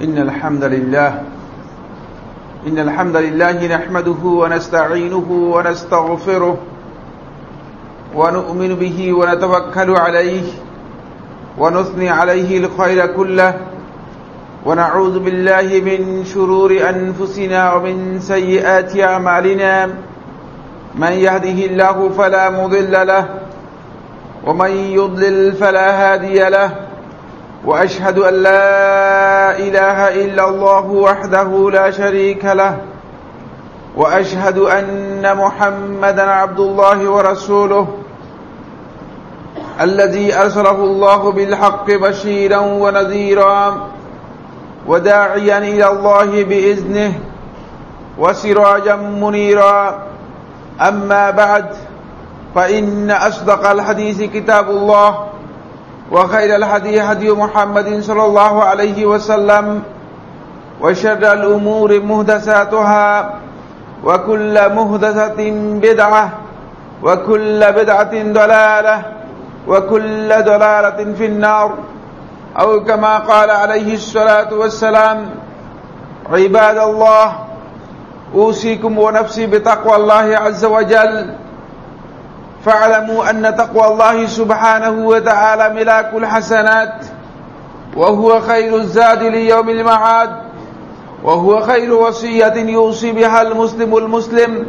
إن الحمد لله. إن الحمد لله نحمده ونستعينه ونستغفره ونؤمن به ونتوكل عليه ونثني عليه الخير كله. ونعوذ بالله من شرور أنفسنا ومن سيئات أعمالنا. من يهده الله فلا مضل له ومن يضلل فلا هادي له. وأشهد أن لا إله إلا الله وحده لا شريك له وأشهد أن محمدا عبد الله ورسوله الذي أرسله الله بالحق بشيرا ونذيرا وداعيا إلى الله بإذنه وسراجا منيرا. أما بعد فإن أصدق الحديث كتاب الله وخير الهدي هدي محمد صلى الله عليه وسلم وشر الأمور مهدساتها وكل مهدسة بدعة وكل بدعة ضلالة وكل ضلالة في النار أو كما قال عليه الصلاة والسلام عباد الله أوصيكم ونفسي بتقوى الله عز وجل فاعلموا أن تقوى الله سبحانه وتعالى ملاك الحسنات وهو خير الزاد ليوم المعاد وهو خير وصية يوصي بها المسلم المسلم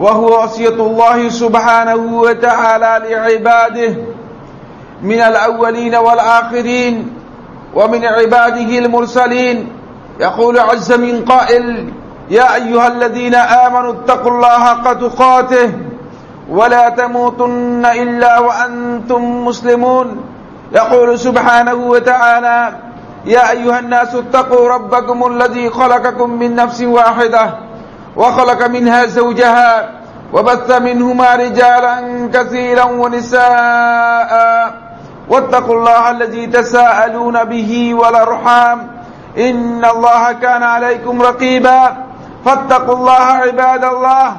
وهو وصية الله سبحانه وتعالى لعباده من الأولين والآخرين ومن عباده المرسلين. يقول عز من قائل يا أيها الذين آمنوا اتقوا الله حق تقاته ولا تموتن إلا وأنتم مسلمون. يقول سبحانه وتعالى يا أيها الناس اتقوا ربكم الذي خلقكم من نفس واحدة وخلق منها زوجها وبث منهما رجالا كثيرا ونساء. واتقوا الله الذي تساءلون به والأرحام. إن الله كان عليكم رقيبا. فاتقوا الله عباد الله.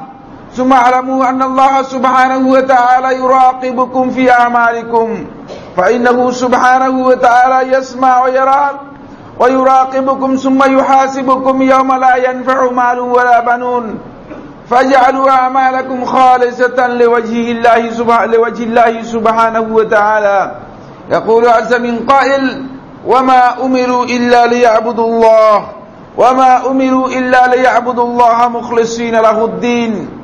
ثم اعلموا أن الله سبحانه وتعالى يراقبكم في أعمالكم فإنه سبحانه وتعالى يسمع ويرى ويراقبكم ثم يحاسبكم يوم لا ينفع مال ولا بنون فاجعلوا أعمالكم خالصة لوجه الله سبحانه, لوجه الله سبحانه وتعالى. يقول عز من قائل وما أمروا إلا ليعبدوا الله وما أمروا إلا ليعبدوا الله مخلصين له الدين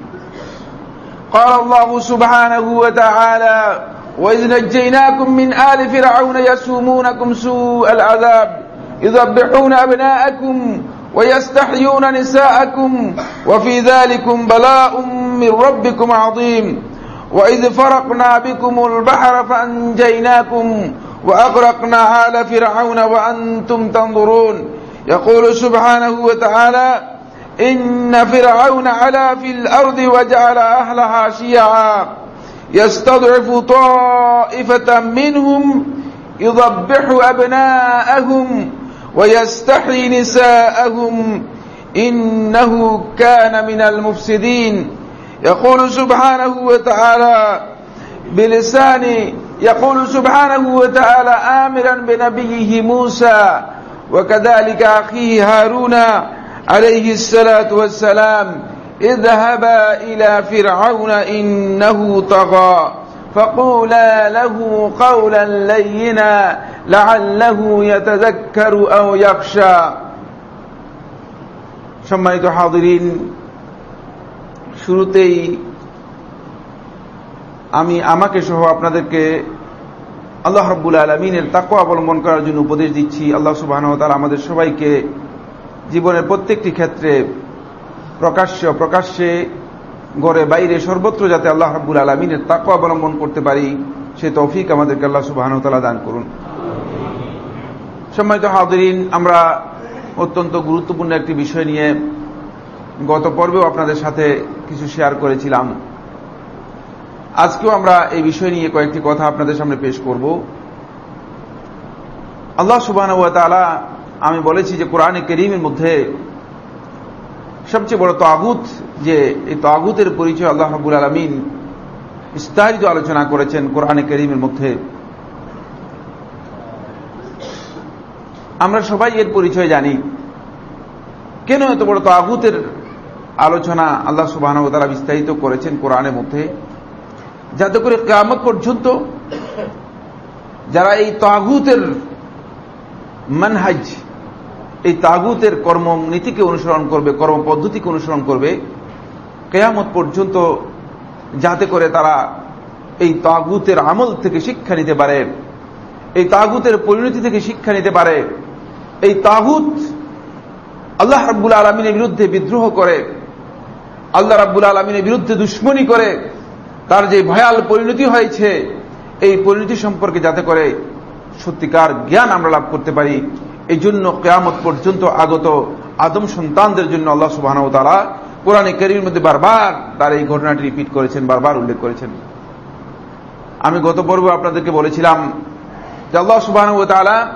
قال الله سبحانه وتعالى وإذ نجيناكم من آل فرعون يسومونكم سوء العذاب يذبحون أبناءكم ويستحيون نساءكم وفي ذلكم بلاء من ربكم عظيم. وإذ فرقنا بكم البحر فأنجيناكم وأغرقنا آل فرعون وأنتم تنظرون. يقول سبحانه وتعالى إن فرعون علا في الأرض وجعل أهلها شيعا. يستضعف طائفة منهم يضبح أبناءهم ويستحي نساءهم. إنه كان من المفسدين. يقول سبحانه وتعالى بلسان يقول سبحانه وتعالى آمرا بنبيه موسى وكذلك أخيه هارون. عليه الصلاة والسلام اذهبا إلى فرعون إنه طغى فقولا له قولا لينا لعله يتذكر أو يخشى সম্মানিত হাদিরিন শুরুতেই আমি আমাকে সহ আপনাদেরকে আল্লাহ রব্বুল আলমিনের তাকে অবলম্বন করার জন্য উপদেশ দিচ্ছি আল্লাহ সুবাহ আমাদের সবাইকে জীবনের প্রত্যেকটি ক্ষেত্রে প্রকাশ্য প্রকাশ্যে গড়ে বাইরে সর্বত্র যাতে আল্লাহ রাব্বুল আলমিনের তাকে অবলম্বন করতে পারি সে তৌফিক আমাদেরকে আল্লাহ সুবাহতালা দান করুন। সম্মানিত হাদরিন আমরা অত্যন্ত গুরুত্বপূর্ণ একটি বিষয় নিয়ে গত পর্বেও আপনাদের সাথে কিছু শেয়ার করেছিলাম। আজকেও আমরা এই বিষয় নিয়ে কয়েকটি কথা আপনাদের সামনে পেশ করব। আল্লাহ সুবাহ আমি বলেছি যে কোরআনে করিমের মধ্যে সবচেয়ে বড় তাগুত, যে এই তাগুতের পরিচয় আল্লাহ হাবুল আলমিন বিস্তারিত আলোচনা করেছেন কোরআনে করিমের মধ্যে। আমরা সবাই এর পরিচয় জানি। কেন এত বড় তাগুতের আলোচনা আল্লাহ সুবাহ তারা বিস্তারিত করেছেন কোরআনের মধ্যে? যাতে করে কেয়ামত পর্যন্ত যারা এই তাগুতের মানহাজ এই তাগুতের কর্ম নীতিকে অনুসরণ করবে, কর্ম পদ্ধতিকে অনুসরণ করবে, কেয়ামত পর্যন্ত যাতে করে তারা এই তাগুতের আমল থেকে শিক্ষা নিতে পারে, এই তাগুতের পরিণতি থেকে শিক্ষা নিতে পারে, এই তাগুত আল্লাহ রাব্বুল আলমিনের বিরুদ্ধে বিদ্রোহ করে, আল্লাহ রাব্বুল আলমিনের বিরুদ্ধে দুশ্মনী করে, তার যে ভয়াল পরিণতি হয়েছে, এই পরিণতি সম্পর্কে যাতে করে সত্যিকার জ্ঞান আমরা লাভ করতে পারি। এই জন্য কেয়ামত পর্যন্ত আগত আদম সন্তানদের জন্য আল্লাহ সুবাহ তারা কোরআনে কেরির মধ্যে বারবার তার এই ঘটনাটি রিপিট করেছেন, বারবার উল্লেখ করেছেন। আমি গত পর্ব আপনাদেরকে বলেছিলাম যে আল্লাহ সুবাহ তালা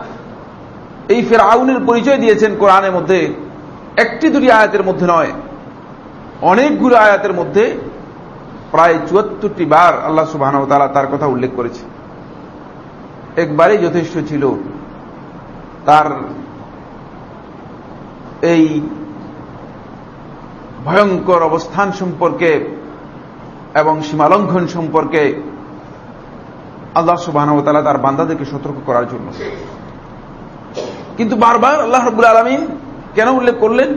এই ফের আউনের পরিচয় দিয়েছেন কোরআনের মধ্যে। একটি দুটি আয়াতের মধ্যে নয়, অনেকগুলো আয়াতের মধ্যে প্রায় চুয়াত্তরটি বার আল্লাহ সুবাহ তালা তার কথা উল্লেখ করেছে একবারই যথেষ্ট ছিল। তার এই ভয়ঙ্কর অবস্থান সম্পর্কে এবং সীমালঙ্ঘন সম্পর্কে আল্লাহ সুবাহ তার বান্দাদেরকে সতর্ক করার জন্য। কিন্তু বারবার আল্লাহ রবুল আলমিন কেন উল্লেখ করলেন?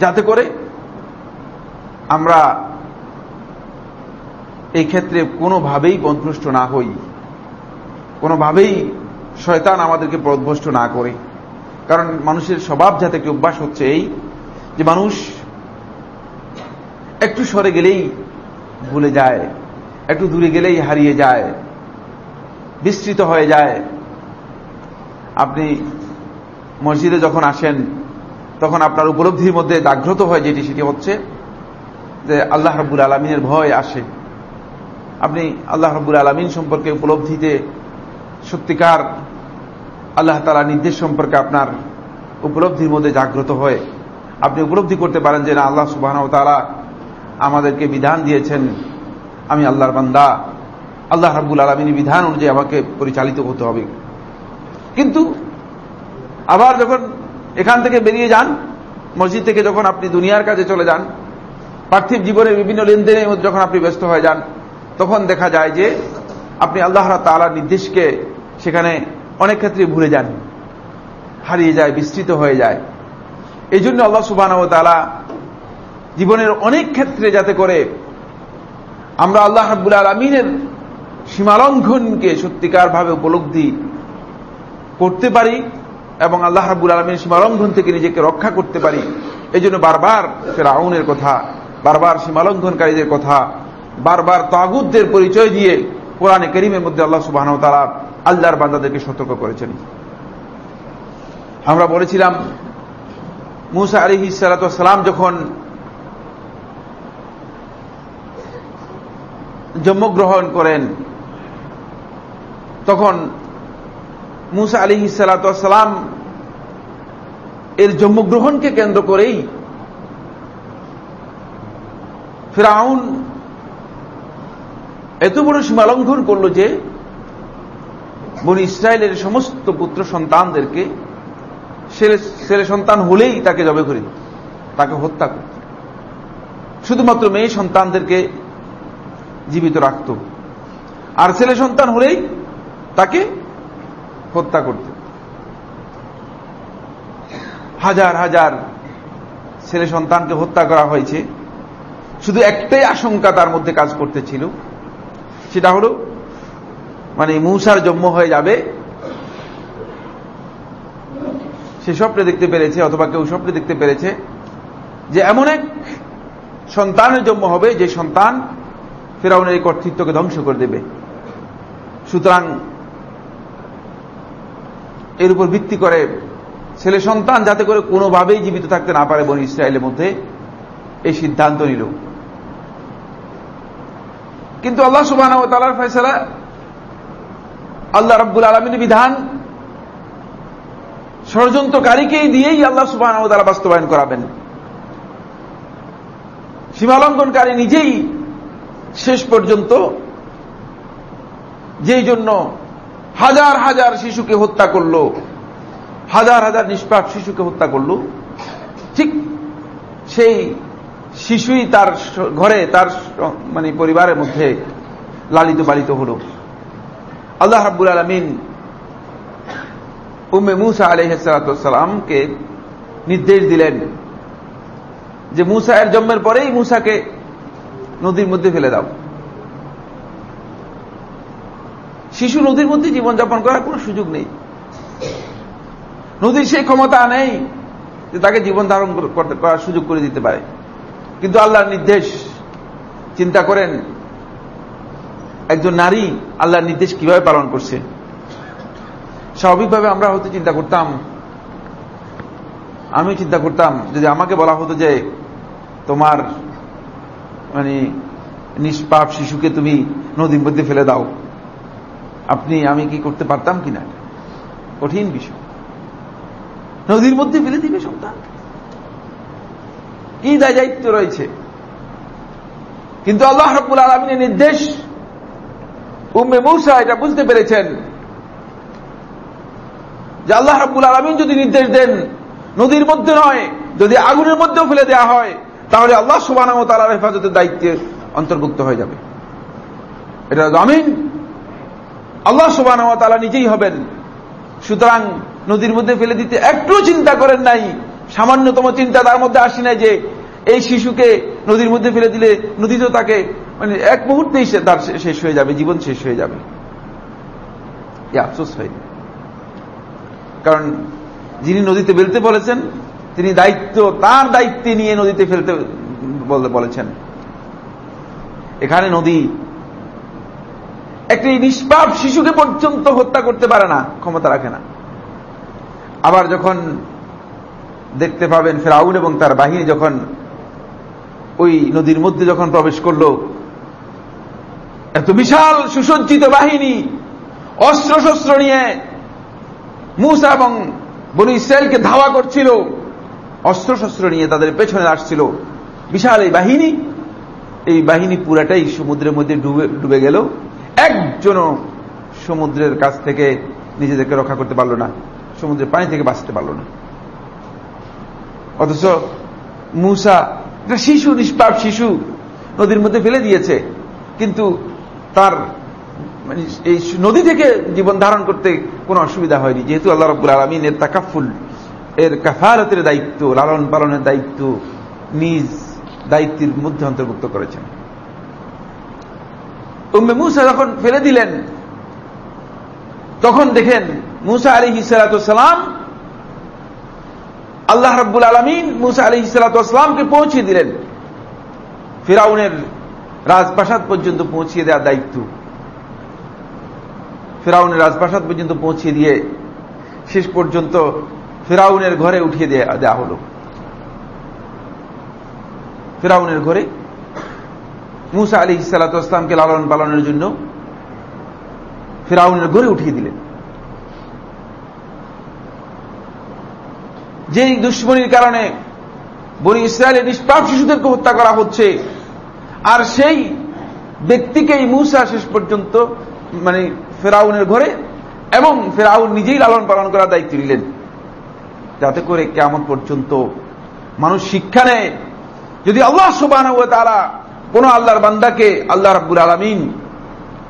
যাতে করে আমরা এই ক্ষেত্রে কোনোভাবেই পথভ্রষ্ট না হই। কোনোভাবেই শয়তান আমাদেরকে পথভ্রষ্ট না করে। কারণ মানুষের স্বভাব যাতে একটি অভ্যাস হচ্ছে এই যে মানুষ একটু সরে গেলেই ভুলে যায়, একটু দূরে গেলেই হারিয়ে যায়, বিস্তৃত হয়ে যায়। আপনি মসজিদে যখন আসেন, তখন আপনার উপলব্ধির মধ্যে জাগ্রত হয় যেটি, সেটি হচ্ছে যে আল্লাহ রব্বুল আলমিনের ভয় আসে। আপনি আল্লাহ রব্বুল আলমিন সম্পর্কে উপলব্ধিতে সত্যিকার আল্লাহ তালা নির্দেশ সম্পর্কে আপনার উপলব্ধির মধ্যে জাগ্রত হয়ে আপনি উপলব্ধি করতে পারেন যে না, আল্লাহ সুবাহ তালা আমাদেরকে বিধান দিয়েছেন, আমি আল্লাহর বান্দা, আল্লাহ রাব্বুল আলমিনী বিধান অনুযায়ী আমাকে পরিচালিত হতে হবে। কিন্তু আবার যখন এখান থেকে বেরিয়ে যান, মসজিদ থেকে যখন আপনি দুনিয়ার কাজে চলে যান, পার্থিব জীবনের বিভিন্ন লেনদেনের মধ্যে যখন আপনি ব্যস্ত হয়ে যান, তখন দেখা যায় যে আপনি আল্লাহ তালার নির্দেশকে সেখানে অনেক ক্ষেত্রে ভুলে যান। হারিয়ে যায়, বিস্তৃত হয়ে যায়। এই জন্য আল্লাহ সুবাহ তালা জীবনের অনেক ক্ষেত্রে যাতে করে আমরা আল্লাহ হাবুল আলমিনের সীমালঙ্ঘনকে সত্যিকারভাবে উপলব্ধি করতে পারি এবং আল্লাহ হাবুল আলমীর সীমালঙ্ঘন থেকে নিজেকে রক্ষা করতে পারি। এই জন্য বারবার ফেরাউনের কথা, বারবার সীমালঙ্ঘনকারীদের কথা, বারবার তাগুদদের পরিচয় দিয়ে কোরআনে করিমের মধ্যে আল্লাহ সুবাহ তারা আল্লাহর বান্দাদেরকে সতর্ক করেছেন। আমরা বলেছিলাম, মুসা আলী সালাম যখন জন্মগ্রহণ করেন, তখন মুসা আলী সালাম এর জন্মগ্রহণকে কেন্দ্র করেই ফেরাউন এত বড় সীমালঙ্ঘন করল যে বনি ইসরায়েলের সমস্ত পুত্র সন্তানদেরকে ছেলে সন্তান হলেই তাকে জবে করে তাকে হত্যা করত। শুধুমাত্র মেয়ে সন্তানদেরকে জীবিত রাখত। আর ছেলে সন্তান হলেই তাকে হত্যা করত। হাজার হাজার ছেলে সন্তানকে হত্যা করা হয়েছে। শুধু একটাই আশঙ্কা তার মধ্যে কাজ করতেছিল সেটা হল মানে মূসার জন্ম হয়ে যাবে, সে স্বপ্নে দেখতে পেরেছে, অথবা কেউ স্বপ্নে দেখতে পেরেছে, যে এমন এক সন্তানের জন্ম হবে, যে সন্তান ফেরাউনের কর্তৃত্বকে ধ্বংস করে দেবে। সুতরাং এর উপর ভিত্তি করে ছেলে সন্তান যাতে করে কোনোভাবেই জীবিত থাকতে না পারে বনি ইসরায়েলের মধ্যে, এই সিদ্ধান্ত নিল। কিন্তু আল্লাহ সুবাহ তালার ফয়সলা আল্লাহ রব্বুল আলমিনের বিধান ষড়যন্ত্রকারীকেই দিয়েই আল্লাহ সুবাহ তালা বাস্তবায়ন করাবেন। সীমালঙ্ঘনকারী নিজেই শেষ পর্যন্ত যেই জন্য হাজার হাজার শিশুকে হত্যা করল, হাজার হাজার নিষ্পাপ শিশুকে হত্যা করল, ঠিক সেই শিশুই তার ঘরে, তার মানে পরিবারের মধ্যে লালিত পালিত হল। আল্লাহ হাবুল আলমিন উম্মে মুসা আলহাসালামকে নির্দেশ দিলেন যে মুসা এর জন্মের পরেই মুসাকে নদীর মধ্যে ফেলে দাও। শিশু নদীর মধ্যে জীবনযাপন করার কোন সুযোগ নেই। নদীর সেই ক্ষমতা নেই যে তাকে জীবন ধারণ করার সুযোগ করে দিতে পারে। কিন্তু আল্লাহর নির্দেশ চিন্তা করেন একজন নারী আল্লাহর নির্দেশ কীভাবে পালন করছে? স্বাভাবিকভাবে আমরা হয়তো চিন্তা করতাম, আমি চিন্তা করতাম যদি আমাকে বলা হতো যে তোমার মানে নিষ্পাপ শিশুকে তুমি নদীর মধ্যে ফেলে দাও, আপনি, আমি কি করতে পারতাম কিনা? কঠিন বিষয়। নদীর মধ্যে ফেলে দিবে সন্তান। কি দায় দায়িত্ব রয়েছে? কিন্তু আল্লাহ রব্বুল আলমিনের নির্দেশ উম্মে মৌসা এটা বুঝতে পেরেছেন। যে আল্লাহ রব্বুল আলমিন যদি নির্দেশ দেন, নদীর মধ্যে নয়, যদি আগুনের মধ্যেও ফেলে দেওয়া হয়, তাহলে আল্লাহ সুবাহ তালার হেফাজতের দায়িত্বে অন্তর্ভুক্ত হয়ে যাবে। এটা জামিন আল্লাহ সুবাহ তালা নিজেই হবেন। সুতরাং নদীর মধ্যে ফেলে দিতে একটু চিন্তা করেন নাই। সামান্যতম চিন্তা তার মধ্যে আসি নাই যে এই শিশুকে নদীর মধ্যে ফেলে দিলে নদী তো তাকে মানে এক মুহূর্তেই তার শেষ হয়ে যাবে, জীবন শেষ হয়ে যাবে। আফসোস হয়নি কারণ যিনি নদীতে ফেলতে বলেছেন, তিনি দায়িত্ব, তার দায়িত্বে নিয়ে নদীতে ফেলতে বলেছেন। এখানে নদী একটি নিষ্পাপ শিশুকে পর্যন্ত হত্যা করতে পারে না, ক্ষমতা রাখে না। আবার যখন দেখতে পাবেন ফেরাউন এবং তার বাহিনী যখন ওই নদীর মধ্যে যখন প্রবেশ করল, এত বিশাল সুসজ্জিত বাহিনী অস্ত্র শস্ত্র নিয়ে মুসা এবং বনু ইসরায়েলকে ধাওয়া করছিল অস্ত্র শস্ত্র নিয়ে তাদের পেছনে আসছিল। বিশাল এই বাহিনী এই বাহিনী পুরাটাই সমুদ্রের মধ্যে ডুবে ডুবে গেল। একজনও সমুদ্রের কাছ থেকে নিজেদেরকে রক্ষা করতে পারল না, সমুদ্রের পানি থেকে বাঁচতে পারল না। অথচ মুসা একটা শিশু, নিষ্পাপ শিশু নদীর মধ্যে ফেলে দিয়েছে। কিন্তু তার মানে এই নদী থেকে জীবন ধারণ করতে কোনো অসুবিধা হয়নি। যেহেতু আল্লাহ রব্বুল আলমিনের তাকাফুল, এর কাফারতের দায়িত্ব, লালন পালনের দায়িত্ব নিজ দায়িত্বের মধ্যে অন্তর্ভুক্ত করেছেন। উম্মে মুসা যখন ফেলে দিলেন, তখন দেখেন মুসা আলী হিসালাতাম আল্লাহ রব্বুল আলমিন মুসা আলী হিসালাতামকে পৌঁছে দিলেন। ফেরাউনের রাজপ্রাসাদ পর্যন্ত পৌঁছিয়ে দেওয়ার দায়িত্ব। ফেরাউনের রাজপ্রাসাদ পর্যন্ত পৌঁছে দিয়ে শেষ পর্যন্ত ফেরাউনের ঘরে উঠিয়ে দেওয়া হল। ফেরাউনের ঘরে মুসা আলী ইসালাতামকে লালন পালনের জন্য ফেরাউনের ঘরে উঠিয়ে দিলেন। যেই দুশ্মনীর কারণে বনি ইসরায়েলের নিষ্পাপ শিশুদেরকে হত্যা করা হচ্ছে, আর সেই ব্যক্তিকেই মুসা শেষ পর্যন্ত মানে ফেরাউনের ঘরে, এবং ফেরাউন নিজেই লালন পালন করার দায়িত্ব নিলেন। যাতে করে কেমন পর্যন্ত মানুষ শিক্ষা নেয়, যদি আল্লাহ সুবাহ তারা কোন আল্লাহর বান্দাকে আল্লাহ রাব্বুল আলমিন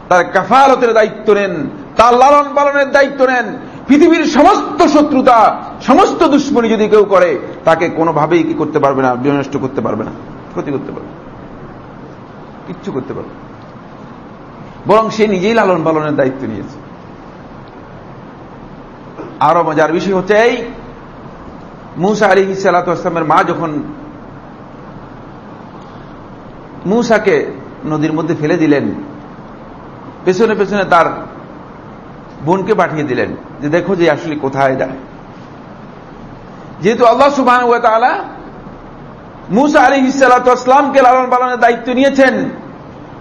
তার কাফালতের দায়িত্ব নেন, তার লালন পালনের দায়িত্ব নেন পৃথিবীর সমস্ত শত্রুতা, সমস্ত দুশ্মনী যদি কেউ করে, তাকে কোনোভাবেই কি করতে পারবে না, বিনষ্ট করতে পারবে না, ক্ষতি করতে পারবে কিচ্ছু করতে পারবে বরং সে নিজেই লালন পালনের দায়িত্ব নিয়েছে। আরও মজার বিষয় হচ্ছে এই, মুসা আলী সালাতামের মা যখন মুসাকে নদীর মধ্যে ফেলে দিলেন, পেছনে পেছনে তার বোনকে পাঠিয়ে দিলেন যে দেখো যে আসলে কোথায় যায়। যেহেতু আল্লাহ সুবাহ মুসা আলী ইসালাতামকে লালন পালনের দায়িত্ব নিয়েছেন।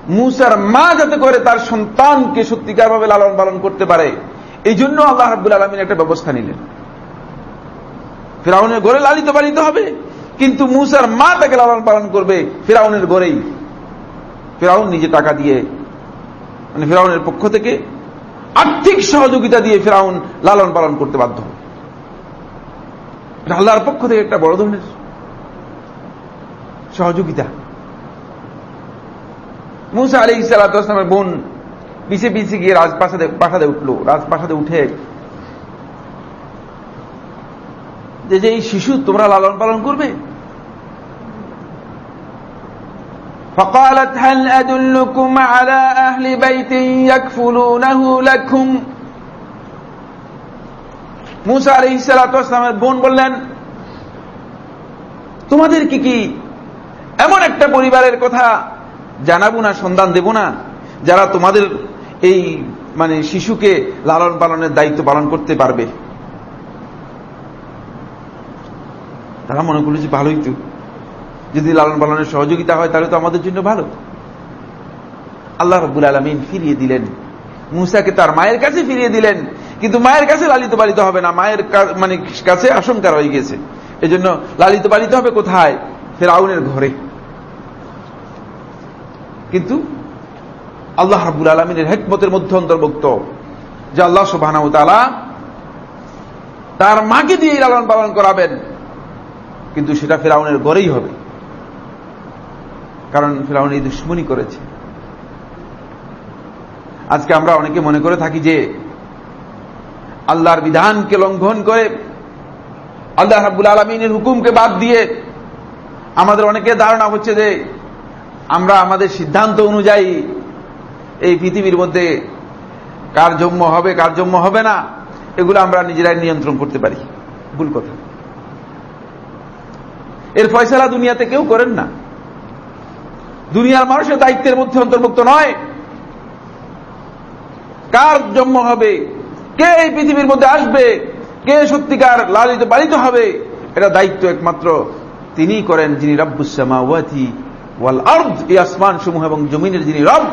মুসার মা যাতে করে তার সন্তানকে সত্যিকারভাবে লালন পালন করতে পারে এই জন্য আল্লাহ হাবুল আলমিন একটা ব্যবস্থা নিলেন। ফেরাউনের ঘরে লালিত পালিত হবে, কিন্তু মুসার মা তাকে লালন পালন করবে ফেরাউনের ঘরেই। ফেরাউন নিজে টাকা দিয়ে মানে ফেরাউনের পক্ষ থেকে আর্থিক সহযোগিতা দিয়ে ফেরাউন লালন পালন করতে বাধ্য আল্লাহর পক্ষ থেকে একটা বড় ধরনের সহযোগিতা। মুসা আলী ইসালামের বোন পিছিয়ে পিছিয়ে গিয়ে রাজপ্রাসাদে প্রাসাদে উঠল। রাজপ্রাসাদে উঠে যে এই শিশু তোমরা লালন পালন করবে? فقالت هل أدلكم على أهل بيت يكفلونه لكم মুসা আলী ইসালামের বোন বললেন তোমাদের কি কি এমন একটা পরিবারের কথা জানাবো না সন্ধান দেব না যারা তোমাদের এই মানে শিশুকে লালন পালনের দায়িত্ব পালন করতে পারবে তারা মনে করলো যে ভালোই তো যদি লালন পালনের সহযোগিতা হয়, তাহলে তো আমাদের জন্য ভালো। আল্লাহ রব্বুল আলমিন ফিরিয়ে দিলেন। মুসাকে তার মায়ের কাছে ফিরিয়ে দিলেন। কিন্তু মায়ের কাছে লালিত পালিত হবে না। মায়ের মানে কাছে আশঙ্কা রয়ে গেছে এজন্য লালিত পালিত হবে কোথায়? ফেরাউনের ঘরে। কিন্তু আল্লাহ রাবুল আলমিনের হেকমতের মধ্যে অন্তর্ভুক্ত, যে আল্লাহ সুবাহ তার মাকে দিয়ে লালন পালন করাবেন। কিন্তু সেটা ফেরাউনের গড়েই হবে। কারণ ফেরাউন এই দুশ্মনী করেছে। আজকে আমরা অনেকে মনে করে থাকি যে আল্লাহর বিধানকে লঙ্ঘন করে আল্লাহ রাবুল আলমিনের হুকুমকে বাদ দিয়ে আমাদের অনেকের ধারণা হচ্ছে যে আমরা আমাদের সিদ্ধান্ত অনুযায়ী এই পৃথিবীর মধ্যে কার জন্ম হবে কার জন্ম হবে না, এগুলো আমরা নিজেরাই নিয়ন্ত্রণ করতে পারি। ভুল কথা। এর ফয়সলা দুনিয়াতে কেউ করেন না। দুনিয়ার মানুষের দায়িত্বের মধ্যে অন্তর্ভুক্ত নয়। কার জন্ম হবে? কে এই পৃথিবীর মধ্যে আসবে? কে সত্যিকার লালিত পালিত হবে? এটা দায়িত্ব একমাত্র তিনি করেন, যিনি রব্বুসামা ওয়াথি ওয়াল আর্দ। এই আসমান সমূহ এবং জমিনের যিনি রব,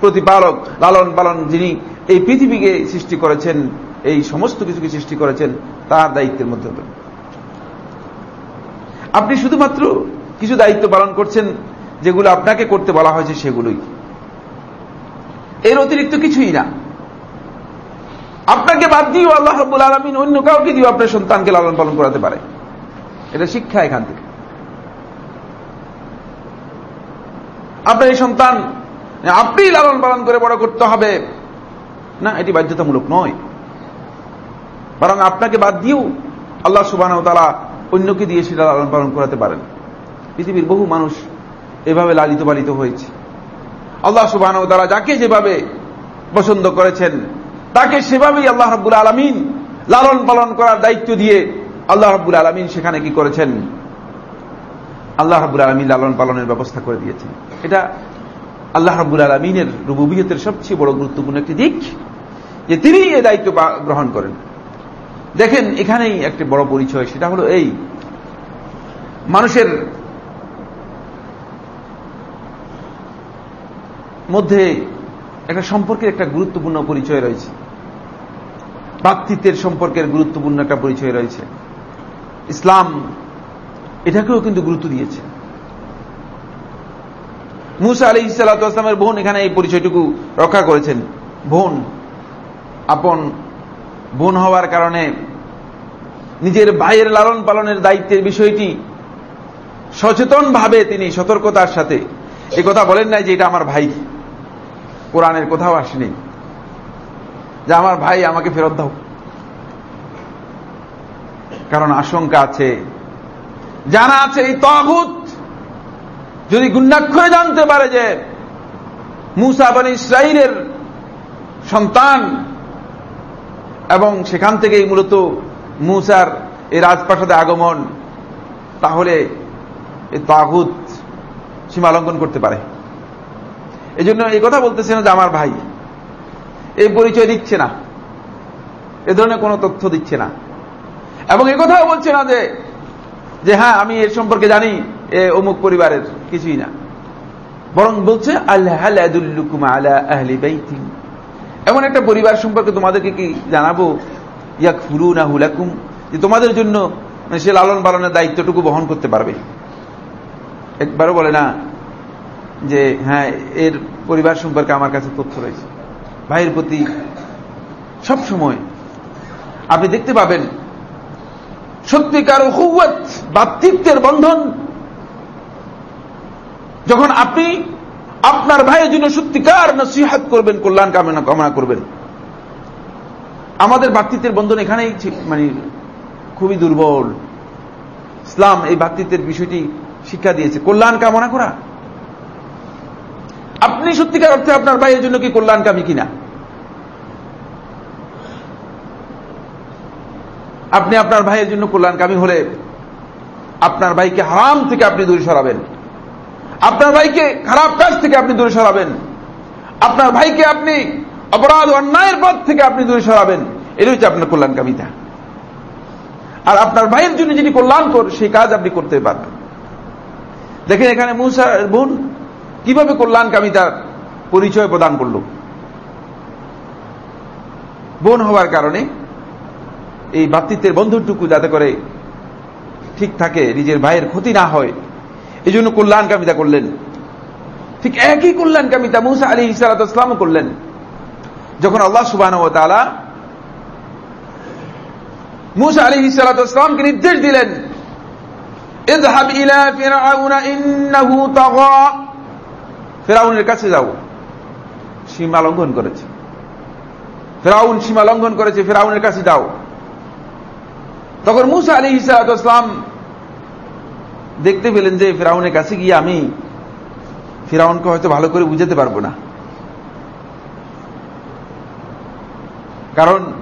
প্রতিপালক, লালন পালন যিনি এই পৃথিবীকে সৃষ্টি করেছেন, এই সমস্ত কিছুকে সৃষ্টি করেছেন, তার দায়িত্বের মধ্যে আপনি শুধুমাত্র কিছু দায়িত্ব পালন করছেন যেগুলো আপনাকে করতে বলা হয়েছে সেগুলোই। এর অতিরিক্ত কিছুই না। আপনাকে বাদ দিয়েও আল্লাহ রব্বুল আলমিন অন্য কাউকে দিয়েও আপনার সন্তানকে লালন পালন করাতে পারে। এটা শিক্ষা এখান থেকে। আপনার এই সন্তান, আপনি লালন পালন করে বড় করতে হবে। না, এটি বাধ্যতামূলক নয়। বরং আপনাকে বাদ দিয়েও আল্লাহ সুবাহ তারা অন্যকে দিয়ে সেটা লালন পালন করাতে পারেন। পৃথিবীর বহু মানুষ এভাবে লালিত পালিত হয়েছে। আল্লাহ সুবাহ তারা যাকে যেভাবে পছন্দ করেছেন, তাকে সেভাবেই আল্লাহ রব্বুল আলমিন লালন পালন করার দায়িত্ব দিয়ে আল্লাহ রব্বুল আলমিন সেখানে কি করেছেন? আল্লাহ রব্বুল আলমিন লালন পালনের ব্যবস্থা করে দিয়েছেন। এটা আল্লাহ রব্বুল আলমিনের রুবুবিয়তের সবচেয়ে বড় গুরুত্বপূর্ণ একটি দিক যে তিনি এ দায়িত্ব গ্রহণ করেন। দেখেন, এখানেই একটি বড় পরিচয়, সেটা হলো এই। মানুষের মধ্যে একটা সম্পর্কের একটা গুরুত্বপূর্ণ পরিচয় রয়েছে। ভ্রাতৃত্বের সম্পর্কের গুরুত্বপূর্ণ একটা পরিচয় রয়েছে। ইসলাম এটাকেও কিন্তু গুরুত্ব দিয়েছে। মুসা আলী ইসালাতামের বোন এখানে এই পরিচয়টুকু রক্ষা করেছেন। বোন, আপন, বোন হওয়ার কারণে নিজের ভাইয়ের লালন পালনের দায়িত্বের বিষয়টি সচেতনভাবে তিনি সতর্কতার সাথে এ কথা বলেন নাই যে এটা আমার ভাই। কোরআনের কোথাও আসেনি। যে আমার ভাই আমাকে ফেরত দাও। কারণ আশঙ্কা আছে। জানা আছে এই তগুত যদি গুন্ডাক্ষরে জানতে পারে যে মুসা বান ইসরাইলের সন্তান এবং সেখান থেকেই মূলত মুসার এই রাজপ্রাসাদে আগমন, তাহলে এই তাগুত সীমা লঙ্ঘন করতে পারে। এই জন্য এই কথা বলতেছে না যে আমার ভাই। এই পরিচয় দিচ্ছে না। এ ধরনের কোনো তথ্য দিচ্ছে না। এবং এ কথাও বলছে না যে যে হ্যাঁ আমি এর সম্পর্কে জানি, এ অমুক পরিবারের, কিছুই না। বরং বলছে এমন একটা পরিবার সম্পর্কে তোমাদেরকে কি জানাব? ইয়াক ফুরু না হুলাকুম যে তোমাদের জন্য সে লালন পালনের দায়িত্বটুকু বহন করতে পারবে। একবারও বলে না যে হ্যাঁ এর পরিবার সম্পর্কে আমার কাছে তথ্য রয়েছে। ভাইয়ের প্রতি সব সময় আপনি দেখতে পাবেন, সত্যিকার হুয়াত ভাতৃত্বের বন্ধন। যখন আপনি আপনার ভাইয়ের জন্য সত্যিকার নসিহাত করবেন, কল্যাণ কামনা কামনা করবেন, আমাদের ভাতৃত্বের বন্ধন এখানেই মানে খুবই দুর্বল। ইসলাম এই ভাতৃত্বের বিষয়টি শিক্ষা দিয়েছে। কল্যাণ কামনা করা। আপনি সত্যিকার অর্থে আপনার ভাইয়ের জন্য কি কল্যাণকামী কিনা? আপনি আপনার ভাইয়ের জন্য কল্যাণকামী হলে আপনার ভাইকে হারাম থেকে আপনি দূরে সরাবেন। আপনার ভাইকে খারাপ কাজ থেকে আপনি দূরে সরাবেন। আপনার ভাইকে আপনি অপরাধ, অন্যায়ের পথ থেকে আপনি দূরে সরাবেন। এটা হচ্ছে আপনার কল্যাণকামিতা। আর আপনার ভাইয়ের জন্য যিনি কল্যাণকর, সেই কাজ আপনি করতে পারবেন। দেখেন এখানে মুসার বোন কিভাবে কল্যাণকামিতার পরিচয় প্রদান করল বোন হওয়ার কারণে এই ভাতৃত্বের বন্ধনটুকু যাতে করে ঠিক থাকে নিজের ভাইয়ের ক্ষতি না হয় এই জন্য কল্যাণকামিতা করলেন ঠিক একই কল্যাণকামিতা মুসা আলী ইসালাতামও করলেন যখন আল্লাহ সুবাহ মুসা আলী ইসালাতামকে নির্দেশ দিলেন اذهب الى فرعون انه طغى ফেরাউনের কাছে যাও। সীমা লঙ্ঘন করেছে। ফেরাউন সীমা লঙ্ঘন করেছে, ফেরাউনের কাছে যাও। তখন মুসা আলী ইসালাম দেখতে পেলেন যে ফেরাউনের কাছে গিয়ে আমি ফেরাউনকে হয়তো ভালো করে বুঝাতে পারব না। কারণ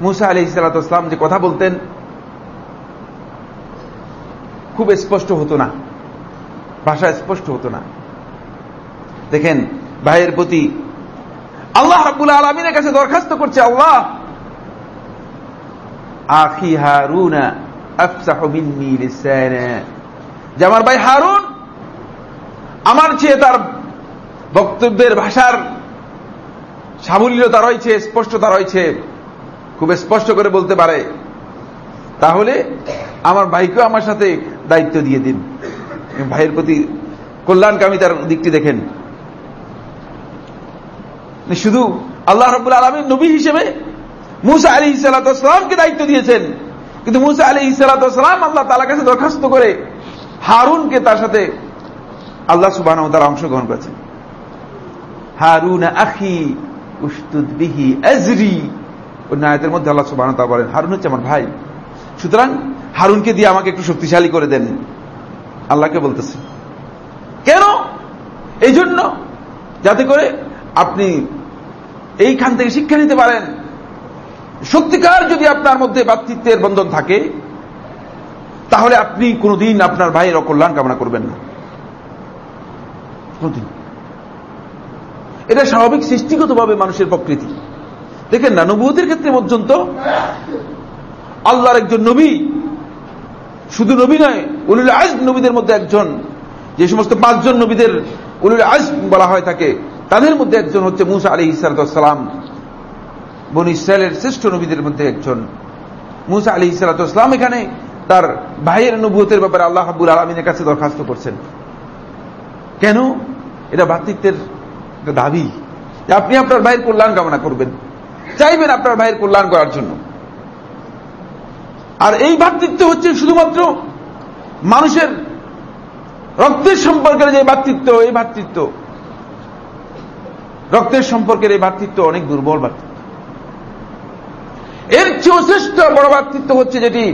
মুসা আলী ইসালাতাম যে কথা বলতেন খুব স্পষ্ট হতো না। ভাষা স্পষ্ট হতো না। দেখেন, ভাইয়ের প্রতি আল্লাহ রাবুল আলমিনের কাছে দরখাস্ত করছে আল্লাহ, আখি হারুনা আমার ভাই হারুন, আমার চেয়ে তার বক্তব্যের ভাষার সাবল্যতা রয়েছে, স্পষ্টতা রয়েছে, খুব স্পষ্ট করে বলতে পারে। তাহলে আমার ভাইকেও আমার সাথে দায়িত্ব দিয়ে দিন। ভাইয়ের প্রতি কল্যাণকামিতার দিকটি দেখেন। শুধু আল্লাহ রবুল আলমীর নবী হিসেবে মুসা আলী ইসালাতামকে দায়িত্ব দিয়েছেন। কিন্তু মুসা আলী ইসালাতাম আল্লাহ তালা কাছে দরখাস্ত করে হারুনকে তার সাথে আল্লাহ সুবাহ তারা অংশগ্রহণ করেছেন। হারুন আখি উস্তুদ বিহি আজরি। নায়তের মধ্যে আল্লাহ সুবাহ বলেন, হারুন হচ্ছে আমার ভাই। সুতরাং হারুনকে দিয়ে আমাকে একটু শক্তিশালী করে দেন। আল্লাহকে বলতেছে। কেন? এই জন্য যাতে করে আপনি এইখান থেকে শিক্ষা নিতে পারেন। সত্যিকার যদি আপনার মধ্যে বাতৃত্বের বন্ধন থাকে, তাহলে আপনি কোনদিন আপনার ভাইয়ের অকল্যাণ কামনা করবেন না। এটা স্বাভাবিক সৃষ্টিগতভাবে মানুষের প্রকৃতি। দেখেন না, নবুয়তের ক্ষেত্রে পর্যন্ত আল্লাহর একজন নবী, শুধু নবী নয়, উলুল আজ নবীদের মধ্যে একজন। যে সমস্ত পাঁচজন নবীদের উলুল আজ বলা হয় থাকে তাদের মধ্যে একজন হচ্ছে মুসা আলী ইসালাতাম বন ইসরায়েলের শ্রেষ্ঠ নবীদের মধ্যে একজন। মুসা আলী ইসালাতাম এখানে তার ভাইয়ের নবুয়তের ব্যাপারে আল্লাহ হাবুল আলমিনের কাছে দরখাস্ত করছেন। কেন? এটা ভাতৃত্বের দাবি। যে আপনি আপনার ভাইয়ের কল্যাণ কামনা করবেন। চাইবেন আপনার ভাইয়ের কল্যাণ করার জন্য। আর এই ভাতৃত্ব হচ্ছে শুধুমাত্র মানুষের রক্তের সম্পর্কের যে ভাতৃত্ব, এই ভাতৃত্ব রক্তের সম্পর্কের এই ভাতৃত্ব অনেক দুর্বল ভাতৃত্ব। এর চেয়েও শ্রেষ্ঠ বড় ভাতৃত্ব হচ্ছে যেটি